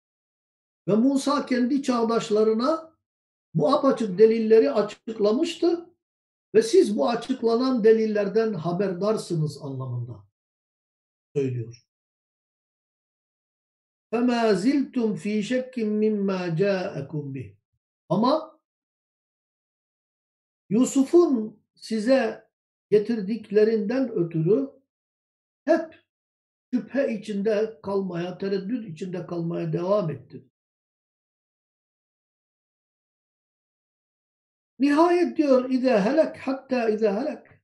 Ve Musa kendi çağdaşlarına bu apaçık delilleri açıklamıştı ve siz bu açıklanan delillerden haberdarsınız anlamında söylüyor. فَمَا زِلْتُمْ ف۪ي شَكٍ مِمَّا جَاءَكُمْ بِهِ Ama Yusuf'un size getirdiklerinden ötürü hep şüphe içinde kalmaya, tereddüt içinde kalmaya devam ettin. Nihayet diyor اِذَا helek hatta اِذَا helek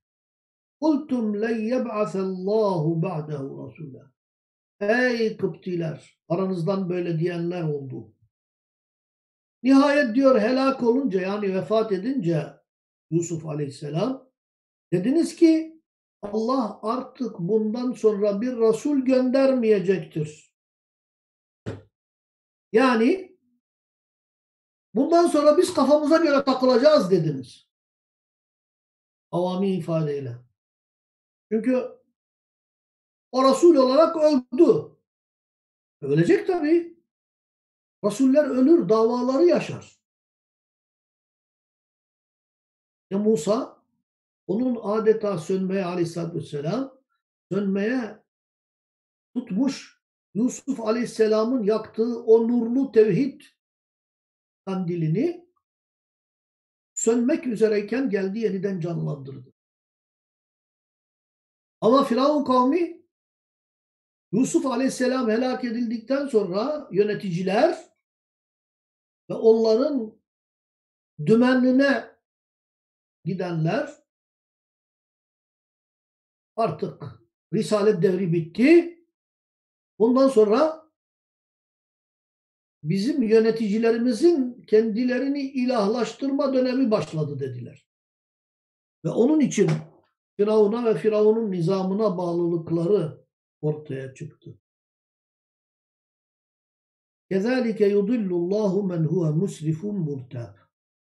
قُلْتُمْ لَنْ يَبْعَثَ اللّٰهُ بَعْدَهُ رَسُولًا Ey Kıptiler! Aranızdan böyle diyenler oldu. Nihayet diyor helak olunca yani vefat edince Yusuf Aleyhisselam dediniz ki Allah artık bundan sonra bir Resul göndermeyecektir. Yani bundan sonra biz kafamıza göre takılacağız dediniz. Avami ifadeyle. Çünkü o Resul olarak öldü. Ölecek tabii. Rasuller ölür, davaları yaşar. Ya Musa onun adeta sönmeye aleyhissalatü vesselam sönmeye tutmuş Yusuf aleyhisselamın yaktığı o nurlu tevhid kandilini sönmek üzereyken geldi yeniden canlandırdı. Ama Firavun kavmi Yusuf aleyhisselam helak edildikten sonra yöneticiler ve onların dümenine gidenler artık Risalet devri bitti. Bundan sonra bizim yöneticilerimizin kendilerini ilahlaştırma dönemi başladı dediler. Ve onun için Firavun'a ve Firavun'un nizamına bağlılıkları ortaya çıktı. Kezalike yudillullahu men huve musrifun murtab.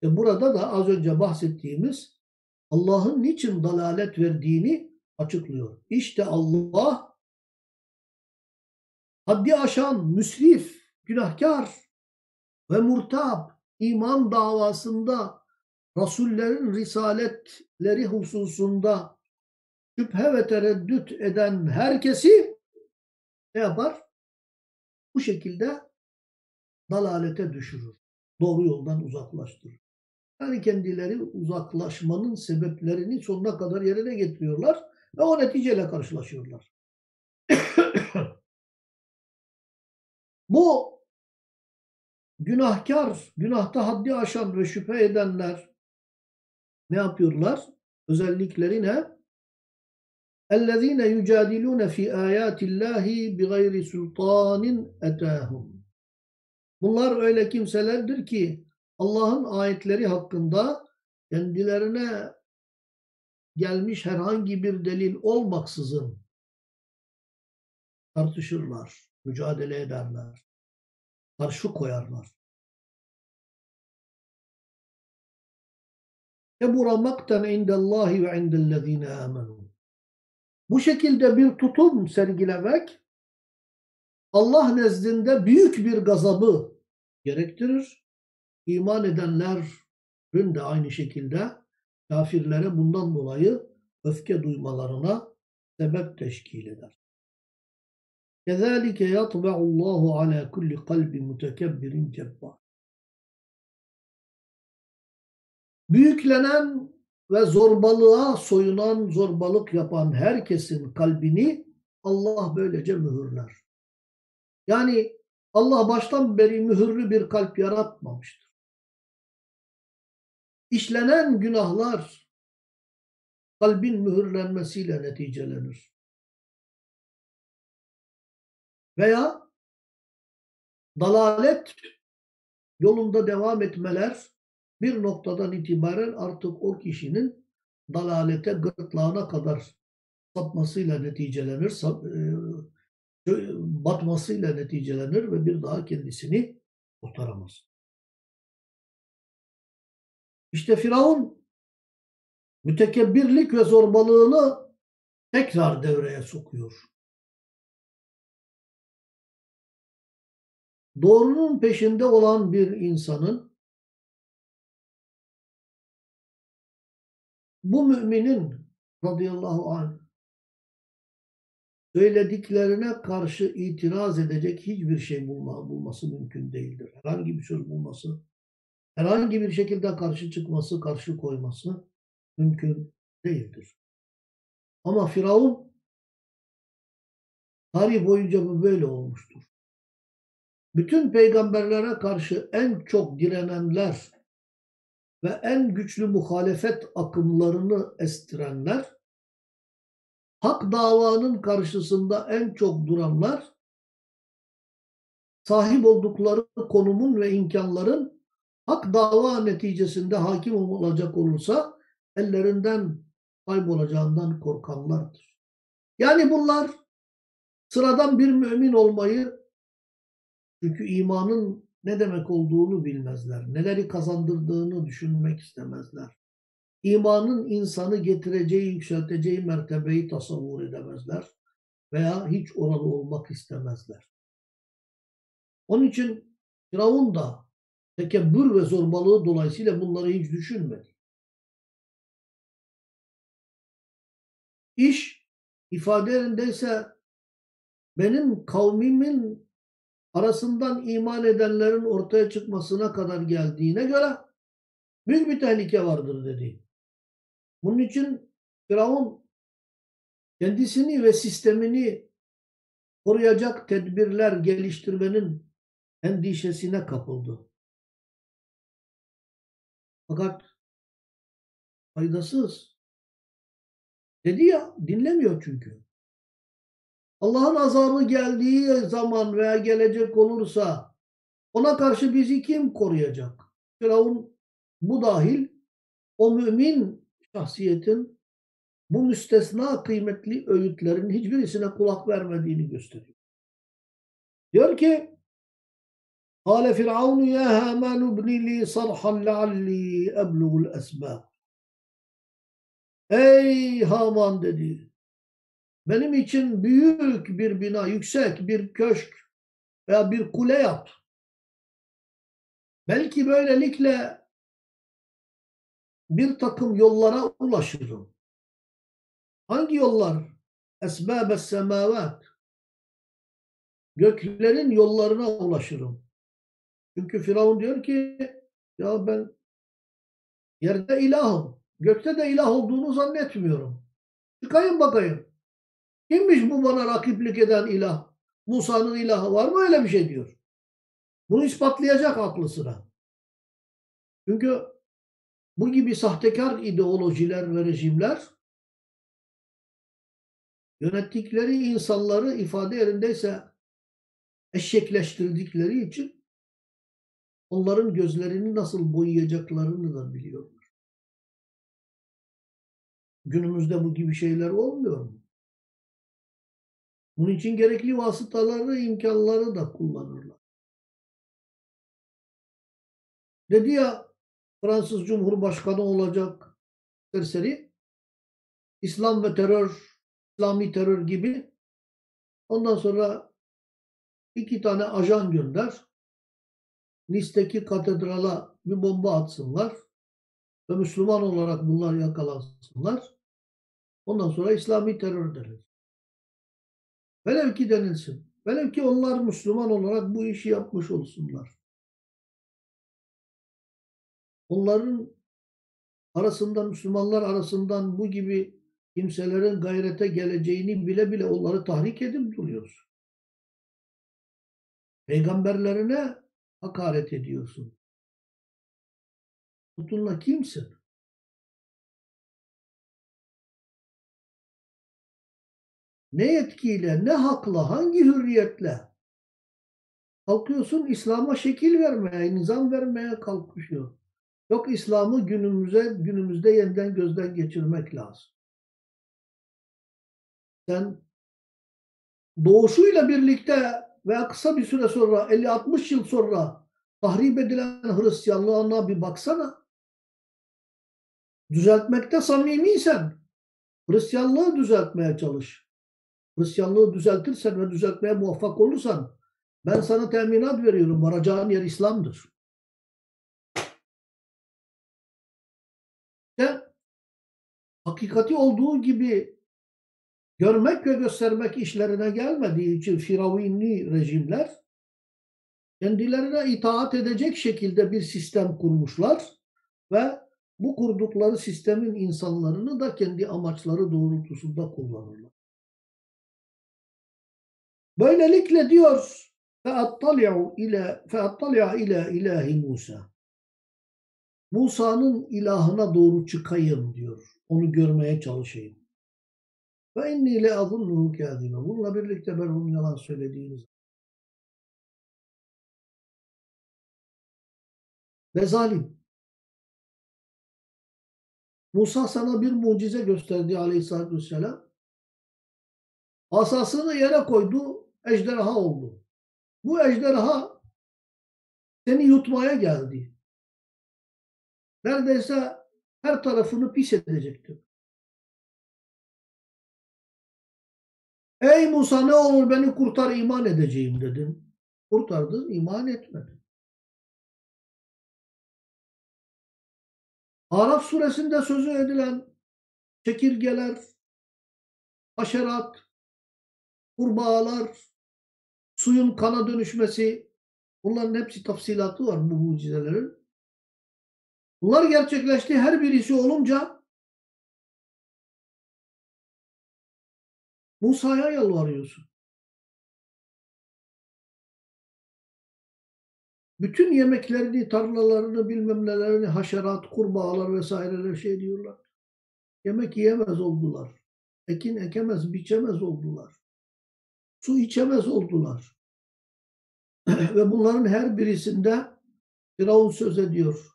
E burada da az önce bahsettiğimiz Allah'ın niçin dalalet verdiğini açıklıyor. İşte Allah haddi aşan, müsrif, günahkar ve murtab iman davasında Rasullerin risaletleri hususunda şüphe ve tereddüt eden herkesi ne yapar? Bu şekilde dalalete düşürür. Doğru yoldan uzaklaştırır. Yani kendileri uzaklaşmanın sebeplerini sonuna kadar yerine getiriyorlar ve o neticeyle karşılaşıyorlar. Bu günahkar, günahta haddi aşan ve şüphe edenler ne yapıyorlar? Özellikleri ne? اَلَّذ۪ينَ يُجَادِلُونَ فِي آيَاتِ اللّٰهِ بِغَيْرِ سُلْطَانٍ اَتَاهُمْ Bunlar öyle kimselerdir ki Allah'ın ayetleri hakkında kendilerine gelmiş herhangi bir delil olmaksızın tartışırlar, mücadele ederler, karşı koyarlar. Kebura makten indallahi ve indellezine amenu. Bu şekilde bir tutum sergilemek Allah nezdinde büyük bir gazabı gerektirir. İman edenlerin de aynı şekilde kafirlere bundan dolayı öfke duymalarına sebep teşkil eder. كَذَٰلِكَ يَطْبَعُ اللّٰهُ عَلَى كُلِّ قَلْبٍ مُتَكَبِّرٍ جَبَّارٍ Büyüklenen ve zorbalığa soyunan, zorbalık yapan herkesin kalbini Allah böylece mühürler. Yani Allah baştan beri mühürlü bir kalp yaratmamıştır. İşlenen günahlar kalbin mühürlenmesiyle neticelenir. Veya dalalet yolunda devam etmeler bir noktadan itibaren artık o kişinin dalalete gırtlağına kadar sapmasıyla neticelenir, batmasıyla neticelenir ve bir daha kendisini kurtaramaz. İşte Firavun mütekebbirlik ve zorbalığını tekrar devreye sokuyor. Doğrunun peşinde olan bir insanın bu müminin radıyallahu anh söylediklerine karşı itiraz edecek hiçbir şey bulma, bulması mümkün değildir. Herhangi bir söz bulması, herhangi bir şekilde karşı çıkması, karşı koyması mümkün değildir. Ama Firavun tarih boyunca bu böyle olmuştur. Bütün peygamberlere karşı en çok direnenler ve en güçlü muhalefet akımlarını estirenler hak davanın karşısında en çok duranlar sahip oldukları konumun ve imkanların hak dava neticesinde hakim olacak olursa ellerinden kaybolacağından korkanlardır. Yani bunlar sıradan bir mümin olmayı çünkü imanın ne demek olduğunu bilmezler. Neleri kazandırdığını düşünmek istemezler. İmanın insanı getireceği, yükselteceği mertebeyi tasavvur edemezler veya hiç oralı olmak istemezler. Onun için Firavun da tekebbür ve zorbalığı dolayısıyla bunları hiç düşünmedi. İş ifade yerindeyse benim kavmimin arasından iman edenlerin ortaya çıkmasına kadar geldiğine göre büyük bir tehlike vardır dedi. Bunun için Firavun kendisini ve sistemini koruyacak tedbirler geliştirmenin endişesine kapıldı. Fakat faydasız. Dedi ya dinlemiyor çünkü. Allah'ın azabı geldiği zaman veya gelecek olursa ona karşı bizi kim koruyacak? Firavun bu dahil o mümin şahsiyetin bu müstesna kıymetli öğütlerin hiçbirisine kulak vermediğini gösteriyor. Diyor ki قال فرعون يا هامان ابن لي صرحا لعلي أبلغ الأسباب Ey Haman dedi. Benim için büyük bir bina, yüksek bir köşk veya bir kule yap. Belki böylelikle bir takım yollara ulaşırım. Hangi yollar? Esbâbes semâvât. Göklerin yollarına ulaşırım. Çünkü Firavun diyor ki ya ben yerde ilahım. Gökte de ilah olduğunu zannetmiyorum. Çıkayım bakayım. Kimmiş bu bana rakiplik eden ilah? Musa'nın ilahı var mı öyle bir şey diyor. Bunu ispatlayacak aklı sıra. Çünkü bu gibi sahtekar ideolojiler ve rejimler yönettikleri insanları ifade yerindeyse eşekleştirdikleri için onların gözlerini nasıl boyayacaklarını da biliyorlar. Günümüzde bu gibi şeyler olmuyor mu? Bunun için gerekli vasıtaları, imkanları da kullanırlar. Dedi ya Fransız Cumhurbaşkanı olacak serseri, İslam ve terör, İslami terör gibi ondan sonra iki tane ajan gönder, Nice'deki katedrala bir bomba atsınlar ve Müslüman olarak bunlar yakalansınlar. Ondan sonra İslami terör denir. Velev ki denilsin. Velev ki onlar Müslüman olarak bu işi yapmış olsunlar. Onların arasında Müslümanlar arasından bu gibi kimselerin gayrete geleceğini bile bile onları tahrik edip duruyorsun. Peygamberlerine hakaret ediyorsun. Tutunla kimsin? Ne yetkiyle, ne hakla, hangi hürriyetle kalkıyorsun İslam'a şekil vermeye, nizam vermeye kalkışıyor. Yok İslam'ı günümüze, günümüzde yeniden gözden geçirmek lazım. Sen doğuşuyla birlikte veya kısa bir süre sonra 50-60 yıl sonra tahrip edilen Hristiyanlığına bir baksana. Düzeltmekte samimiysen Hristiyanlığı düzeltmeye çalış. Hristiyanlığı düzeltirsen ve düzeltmeye muvaffak olursan ben sana teminat veriyorum. Varacağın yer İslam'dır. İşte hakikati olduğu gibi görmek ve göstermek işlerine gelmediği için Firavunli rejimler kendilerine itaat edecek şekilde bir sistem kurmuşlar ve bu kurdukları sistemin insanlarını da kendi amaçları doğrultusunda kullanırlar. Böylelikle diyor فَاَطَّلِعُ ile فَاَطَّلِعَ ile ilahi Musa. Musa'nın ilahına doğru çıkayım diyor. Onu görmeye çalışayım. Ve inni le azunnuhu kâzime. Bununla birlikte ben onun yalan söylediğini ve zalim. Musa sana bir mucize gösterdi aleyhissalatü vesselam. Asasını yere koydu, ejderha oldu. Bu ejderha seni yutmaya geldi. Neredeyse her tarafını pis edecekti. Ey Musa ne olur beni kurtar iman edeceğim dedin. Kurtardın iman etmedin. Araf suresinde sözü edilen çekirgeler, haşerat, kurbağalar, suyun kana dönüşmesi bunların hepsi tafsilatı var bu mucizelerin. Bunlar gerçekleşti. Her birisi olunca Musa'ya yalvarıyorsun. Bütün yemeklerini, tarlalarını, bilmem nelerini, haşerat, kurbağalar vesaireler şey diyorlar. Yemek yiyemez oldular. Ekin ekemez, biçemez oldular. Su içemez oldular. Ve bunların her birisinde Firavun söz ediyor.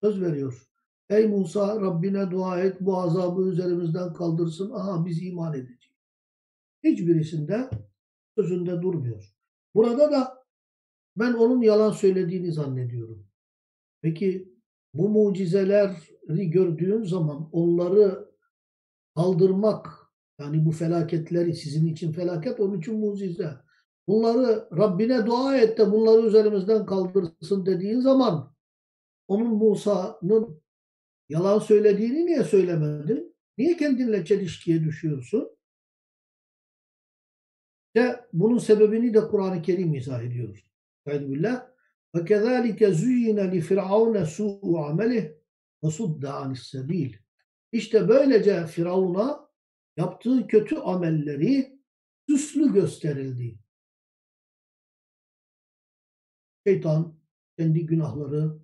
Söz veriyor. Ey Musa Rabbine dua et bu azabı üzerimizden kaldırsın. Aha biz iman edeceğiz. Hiçbirisinde sözünde durmuyor. Burada da ben onun yalan söylediğini zannediyorum. Peki bu mucizeleri gördüğün zaman onları kaldırmak yani bu felaketleri sizin için felaket onun için mucize. Bunları Rabbine dua et de bunları üzerimizden kaldırsın dediğin zaman onun Musa'nın yalan söylediğini niye söylemedin? Niye kendinle çelişkiye düşüyorsun? İşte bunun sebebini de Kur'an-ı Kerim izah ediyor. Estağfirullah. Ve kezalike züyyine li firavune su'u amelih ve sudda anis sebil. İşte böylece Firavun'a yaptığı kötü amelleri süslü gösterildi. Şeytan kendi günahları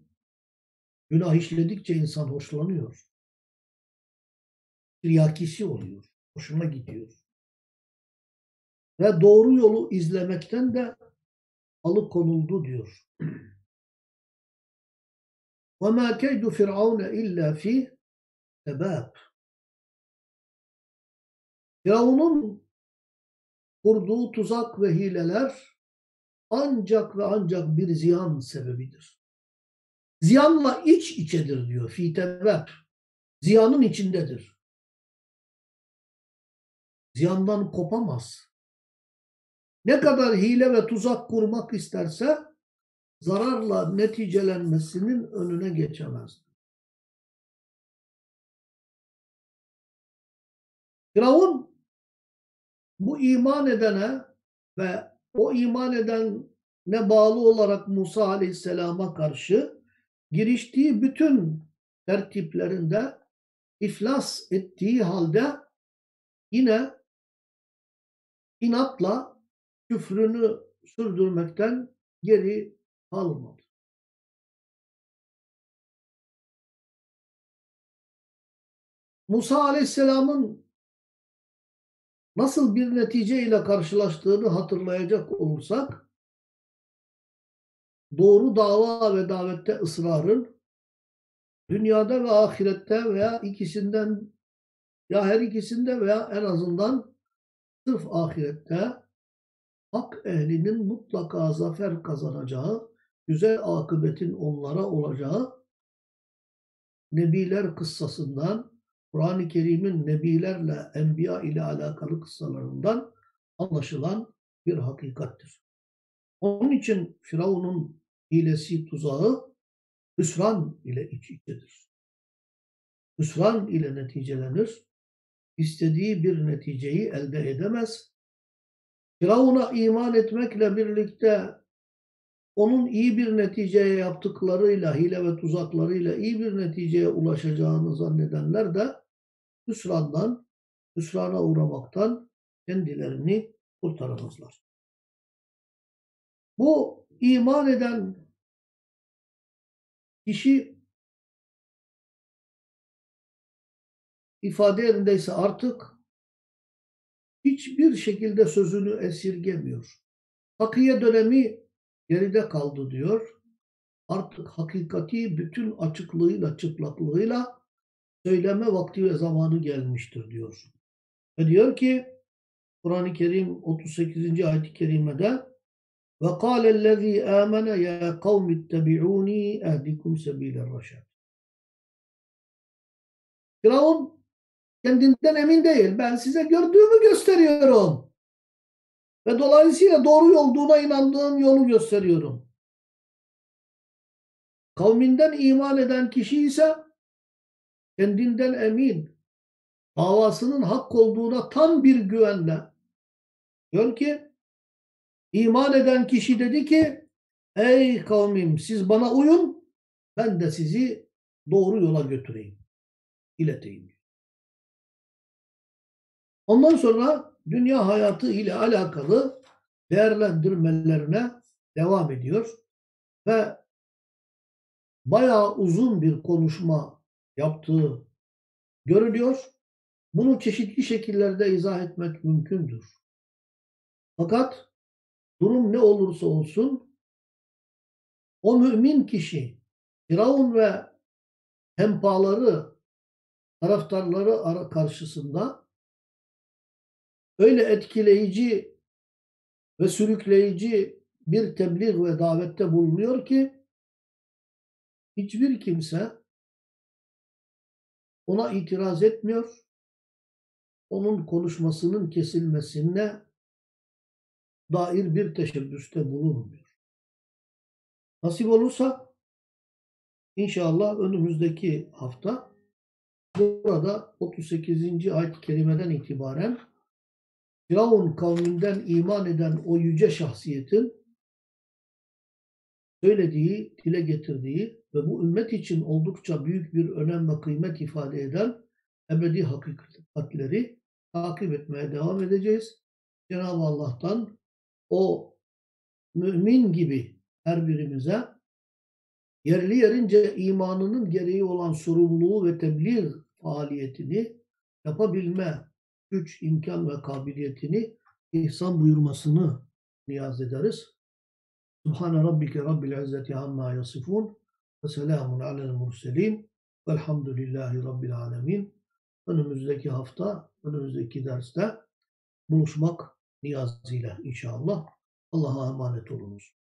günah işledikçe insan hoşlanıyor. Riyakisi oluyor. Hoşuna gidiyor. Ve doğru yolu izlemekten de alıkonuldu diyor. وَمَا كَيْدُ فِرْعَوْنَ اِلَّا فِي sebab. Firavun'un kurduğu tuzak ve hileler ancak ve ancak bir ziyan sebebidir. Ziyanla iç içedir diyor. Fi tebeb. Ziyanın içindedir. Ziyandan kopamaz. Ne kadar hile ve tuzak kurmak isterse zararla neticelenmesinin önüne geçemez. Firavun bu iman edene ve o iman edene bağlı olarak Musa Aleyhisselam'a karşı giriştiği bütün tertiplerinde iflas ettiği halde yine inatla küfrünü sürdürmekten geri kalmadı. Musa Aleyhisselam'ın nasıl bir netice ile karşılaştığını hatırlayacak olursak doğru dava ve davette ısrarın dünyada ve ahirette veya ikisinden ya her ikisinde veya en azından sırf ahirette hak ehlinin mutlaka zafer kazanacağı, güzel akıbetin onlara olacağı Nebiler kıssasından Kur'an-ı Kerim'in nebilerle, enbiya ile alakalı kıssalarından anlaşılan bir hakikattir. Onun için Firavun'un hilesi, tuzağı hüsran ile iç içedir. Hüsran ile neticelenir. İstediği bir neticeyi elde edemez. Firavun'a iman etmekle birlikte onun iyi bir neticeye yaptıklarıyla, hile ve tuzaklarıyla iyi bir neticeye ulaşacağını zannedenler de hüsrandan, hüsrana uğramaktan kendilerini kurtaramazlar. Bu iman eden kişi ifade yerindeyse artık hiçbir şekilde sözünü esirgemiyor. Takiye dönemi geride kaldı diyor. artık hakikati bütün açıklığıyla, çıplaklığıyla söyleme vakti ve zamanı gelmiştir diyor. Ve diyor ki Kur'an-ı Kerim 38. ayet-i kerimede ve kâlellezî âmene ya kavmi ittebi'ûnî ehdikum sebîler reşad. Firavun kendinden emin değil. Ben size gördüğümü gösteriyorum. Ve dolayısıyla doğru olduğuna inandığım yolu gösteriyorum. Kavminden iman eden kişi ise kendinden emin, davasının hak olduğuna tam bir güvenle diyor ki iman eden kişi dedi ki ey kavmim siz bana uyun ben de sizi doğru yola götüreyim, ileteyim. Ondan sonra dünya hayatı ile alakalı değerlendirmelerine devam ediyor ve bayağı uzun bir konuşma yaptığı görülüyor. Bunu çeşitli şekillerde izah etmek mümkündür. Fakat durum ne olursa olsun o mümin kişi Firavun ve hempaları taraftarları karşısında öyle etkileyici ve sürükleyici bir tebliğ ve davette bulunuyor ki hiçbir kimse ona itiraz etmiyor. Onun konuşmasının kesilmesine dair bir teşebbüste bulunmuyor. Nasip olursa inşallah önümüzdeki hafta burada 38. ayet-i kerimeden itibaren Firavun kavminden iman eden o yüce şahsiyetin söylediği, dile getirdiği ve bu ümmet için oldukça büyük bir önem ve kıymet ifade eden ebedi hakikatleri takip etmeye devam edeceğiz. Cenab-ı Allah'tan o mümin gibi her birimize yerli yerince imanının gereği olan sorumluluğu ve tebliğ faaliyetini yapabilme güç, imkan ve kabiliyetini ihsan buyurmasını niyaz ederiz. Subhane rabbike rabbil izzeti amma yasifun ve selamun alel murselin velhamdülillahi rabbil alemin. Önümüzdeki hafta, önümüzdeki derste buluşmak niyazıyla inşallah. Allah'a emanet olunuz.